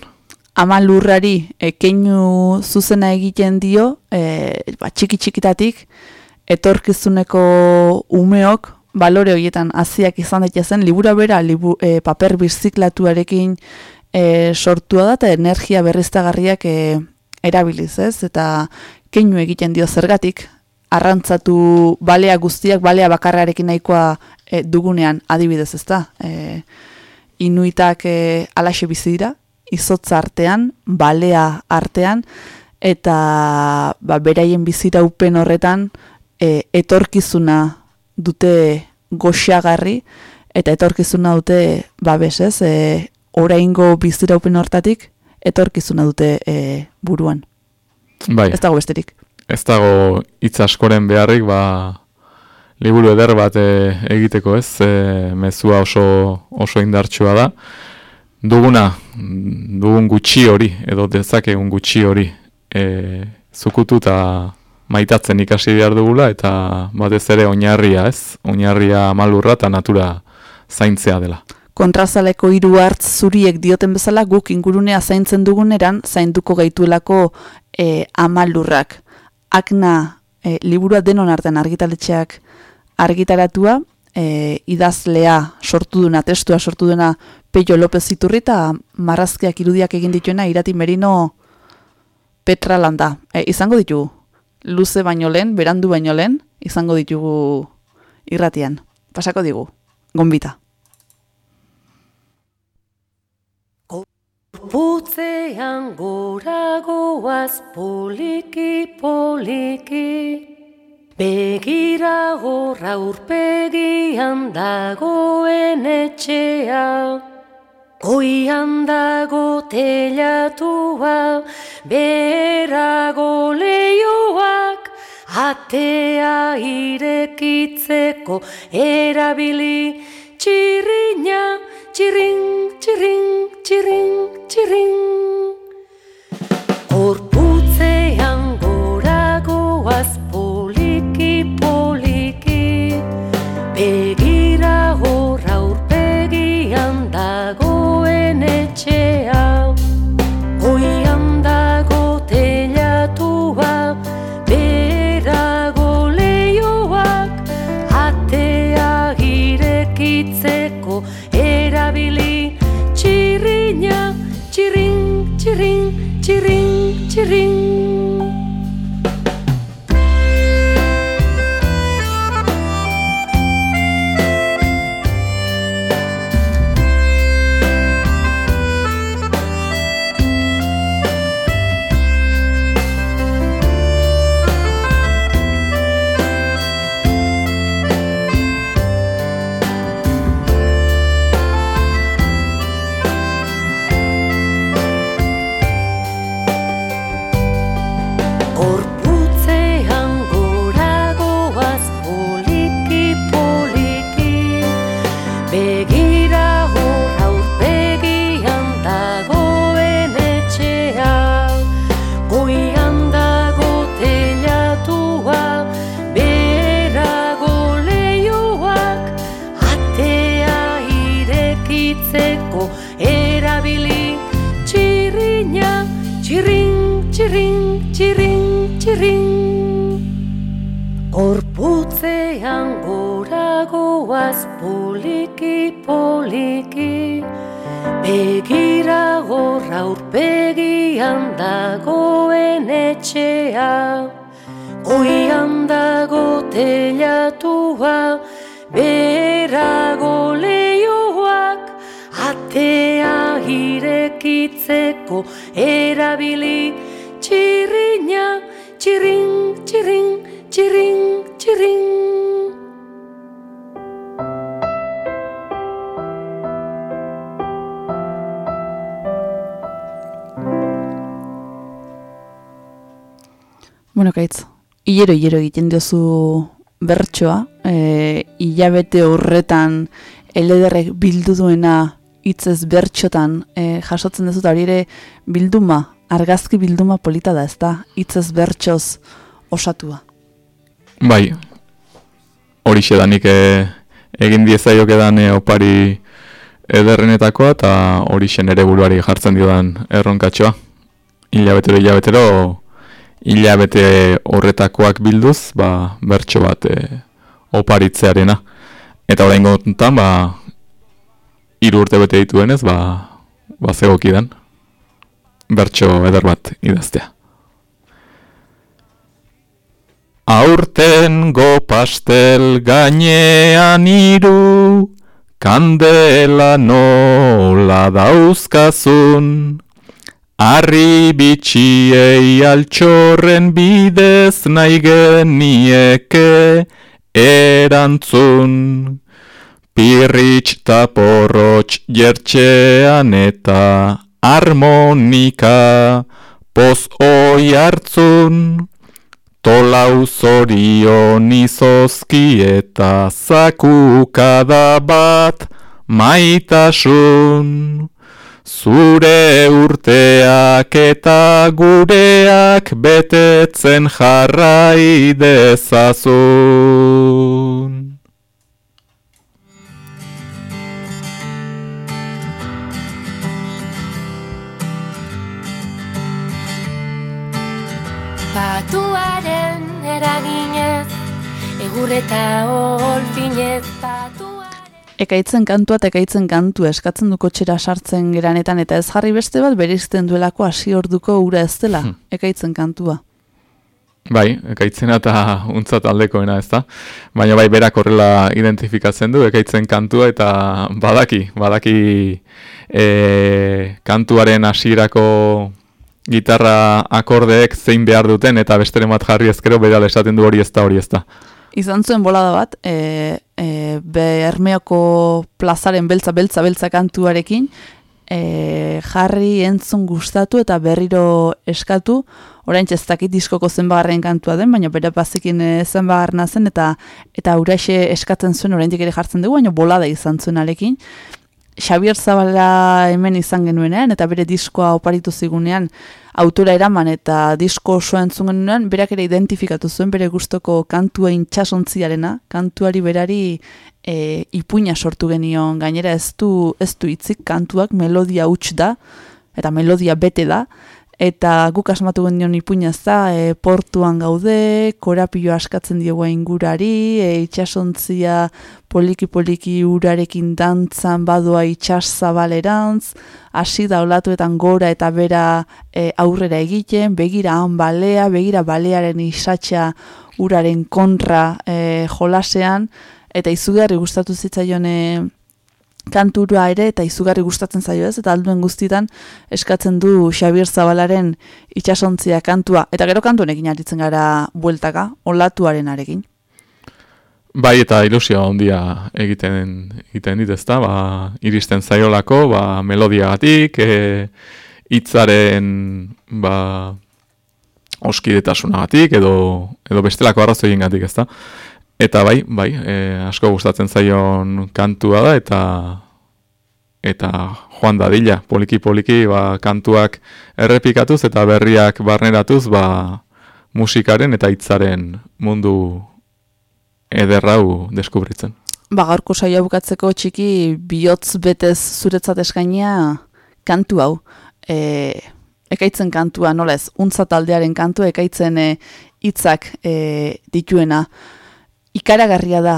Ama lurrari e, keinu zuzena egiten dio, e, ba, txiki txikitatik, etorkizuneko umeok balore horietan haziak izan daitezen libura bera libu, e, paper birziklatuarekin e, sortua da eta energia berriztagarriak e, erabiliz, ez? Eta keinu egiten dio zergatik arrantzatu balea guztiak balea bakarrarekin nahikoa e, dugunean adibidez, ezta? E, inuitak e, alaxe bizi dira, izotza artean, balea artean eta ba, beraien bizira upen horretan e, etorkizuna dute goxagarri eta etorkizuna dute babes, ez? E, oraingo biziraupen hortatik etorkizuna dute e, buruan. Bai. Ez dago besterik. Ez dago hitz askoren beharrik, ba liburu eder bat e, egiteko, ez? E, mezua oso oso indartsua da. Duguna, dugun gutxi hori, edo dezakegun gutxi hori, e, zukutu eta maitatzen ikasi behar dugula eta batez ere oinarria, ez? Oinarria malurra eta natura zaintzea dela. Kontrazaleko hiru hartz zuriek dioten bezala guk ingurunea zaintzen duguneran zainduko gaituelako e, amalurrak. Akna e, liburua denon artean argitaletxeak argitaratua, e, idazlea sortu duna, testua sortu duna Peio López Iturri eta marrazkiak irudiak egin dituena irati merino Petralanda. E, izango ditugu, luze baino lehen, berandu baino lehen, izango ditugu irratian. Pasako digu, gombita. Gorputzean goragoaz poliki poliki Begira gorra urpegian dagoen etxea Goian dago telatua, berago leioak, atea irekitzeko erabili txirriña, txirrin, txirrin, txirrin, txirrin. Gorputzean Gorputzean goragoaz poliki poliki. Begira gorra urpegian dagoen etxea. Goian dago telatua berago leioak Atea irekitzeko erabili txirriña, txirrin, txirrin, txirrin, txirrin. Bueno, kaitz, hilero hilero egiten diozu bertsoa, e, hilabete horretan elederrek bildu duena hitzez bertxotan e, jasotzen dezut hori ere bilduma, argazki bilduma polita da, ez da, hitzez bertxoz osatua. Bai, hori danik e, egin diezaiok edan e, opari ederrenetakoa eta hori ere buruari jartzen diodan erronkatxoa. Hilabetero, hilabetero, hilabete horretakoak bilduz, ba, bertso bat e, oparitzearena. Eta orain gontan, ba, hiru urte bete dituenez, ba, ba zegokidan, bertso eder bat idaztea. Aurten go pastel gainean iru, kandela nola dauzkazun, Arri bitxiei altxorren bidez nahi genieke erantzun. Pirritx ta jertxean eta harmonika poz oi hartzun. Tolau zorion izozki eta zakukada bat maitasun. Zure urteak eta gureak betetzen jarrai dezazun. Ekaitzen kantua eta ekaitzen kantu eskatzen du kotxera sartzen geranetan eta ez jarri beste bat berizten duelako hasi orduko ura ez dela, ekaitzen kantua. Bai, ekaitzena eta untza taldekoena ez da. Baina bai, berak horrela identifikatzen du, ekaitzen kantua eta badaki, badaki e, kantuaren hasierako gitarra akordeek zein behar duten eta besteren bat jarri ezkero bera esaten du hori ez da hori ez da. Izan zuen bolada bat, e, e, Bermeoko plazaren beltza, beltza, beltza kantuarekin, e, jarri entzun gustatu eta berriro eskatu, orain ez dakit diskoko zenbagarren kantua den, baina bere bazikin e, zenbagarna zen, eta eta uraxe eskatzen zuen orain ere jartzen dugu, baina bolada izan zuen alekin. Xabier Zabala hemen izan genuenean, eta bere diskoa oparitu zigunean, autora eraman eta disko osoa entzun genuenean, berak ere identifikatu zuen bere gustoko kantua intxasontziarena, kantuari berari e, ipuina sortu genion. Gainera ez du ez du hitzik kantuak melodia huts da eta melodia bete da eta guk asmatu genion ipuina ez da e, portuan gaude korapio askatzen diegu ingurari e, itsasontzia poliki poliki urarekin dantzan badoa itsas zabalerantz hasi da olatuetan gora eta bera e, aurrera egiten begira han balea begira balearen isatsa uraren kontra e, jolasean. Eta izugarri gustatu zitzaion e, kanturua ere eta izugarri gustatzen zaio ez eta alduen guztitan eskatzen du Xabier Zabalaren itsasontzia kantua eta gero kantuenekin aritzen gara bueltaka olatuaren arekin. Bai eta ilusio handia egiten egiten dit ezta ba iristen zaiolako ba melodiagatik e, hitzaren ba oskidetasunagatik edo edo bestelako arrazoiengatik ezta. Eta bai, bai, e, asko gustatzen zaion kantua da eta eta joan dadila, poliki poliki ba, kantuak errepikatuz eta berriak barneratuz ba, musikaren eta hitzaren mundu ederrau deskubritzen. Ba, gaurko saia bukatzeko txiki bihotz betez zuretzat eskainia kantu hau. E, ekaitzen kantua, nola ez, untza taldearen kantu, ekaitzen e, hitzak e, dituena ikaragarria da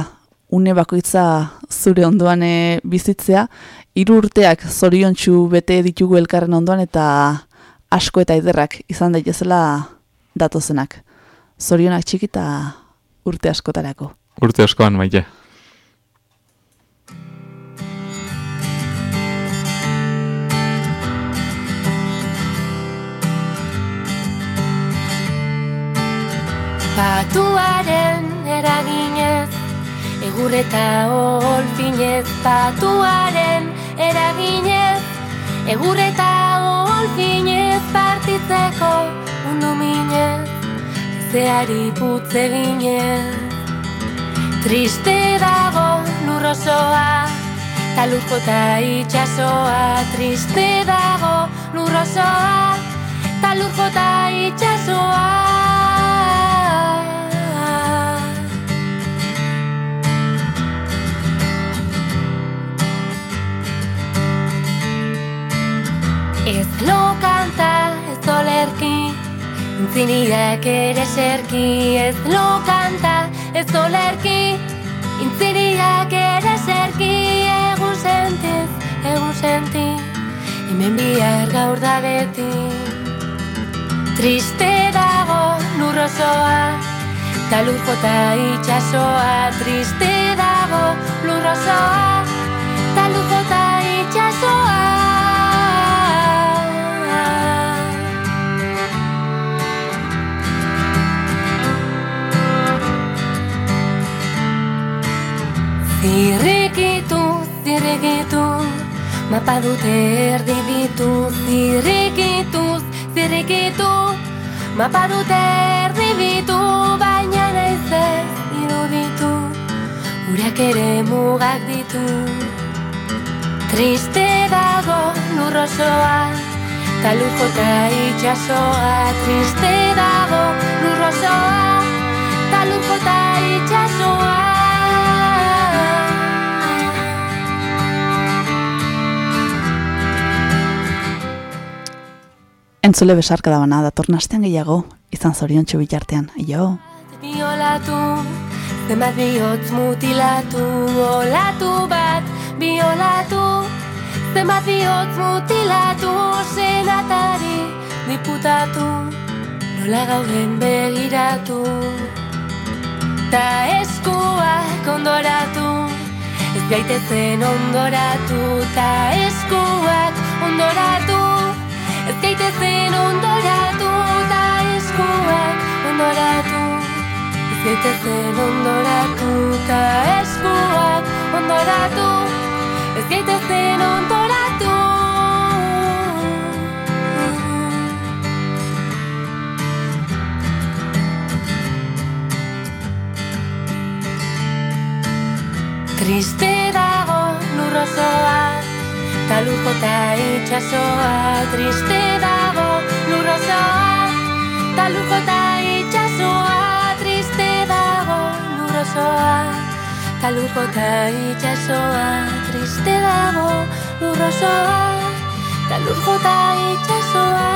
une bakoitza zure ondoan e, bizitzea, hiru urteak zoriontsu bete ditugu elkarren ondoan eta asko eta ederrak izan daitezela datozenak. Zorionak txikita urte askotarako. Urte askoan, maite. Patuaren eraginez Egurreta olfinez Patuaren eraginez Egurreta olfinez Partitzeko mundu minez. Zeari putze ginez Triste dago lurrosoa Taluzko eta itxasoa Triste dago lurrosoa Taluzko eta itxasoa Ez lo kanta, ez olerki Intziniak ere serki Ez lo kanta, ez olerki Intziniak ere serki Egun sentiz, egun senti Hemen bihar gaur da beti. Triste dago lurrosoa Ta lur jota itxasoa Triste dago lurrosoa Ta lur jota itxasoa mapa dute erdi bitu Zirrikitu, zirrikitu, mapa dute erdi bitu Baina naiz ez iruditu, urak ere mugak ditu. Triste dago lurrosoa, ta lujo ta itxasoa Triste dago lurrosoa, ta lujo ta itxasoa Entzule besarka da bana, datorna astean gehiago, izan zorion bitartean. Jo. Biolatu, zenbat bihotz mutilatu, olatu bat, biolatu, zenbat bihotz mutilatu, senatari, diputatu, Nola gauden begiratu. Ta eskuak ondoratu Ez gaitezen ondoratu. Ta eskuak ondoratu Ez gaitezen ondoratu Ta eskuak ondoratu. Ez gaitezen ondoratu Ta eskuak ondoratu. Ez gaitezen ondoratu. Triste dago lurrozoa Ta lujo ta itxasoa Triste dago lurrozoa Ta lujo ta itxasoa Triste dago lurrozoa Ta lujo ta itxasoa Triste dago lurrozoa Ta lujo ta itxasoa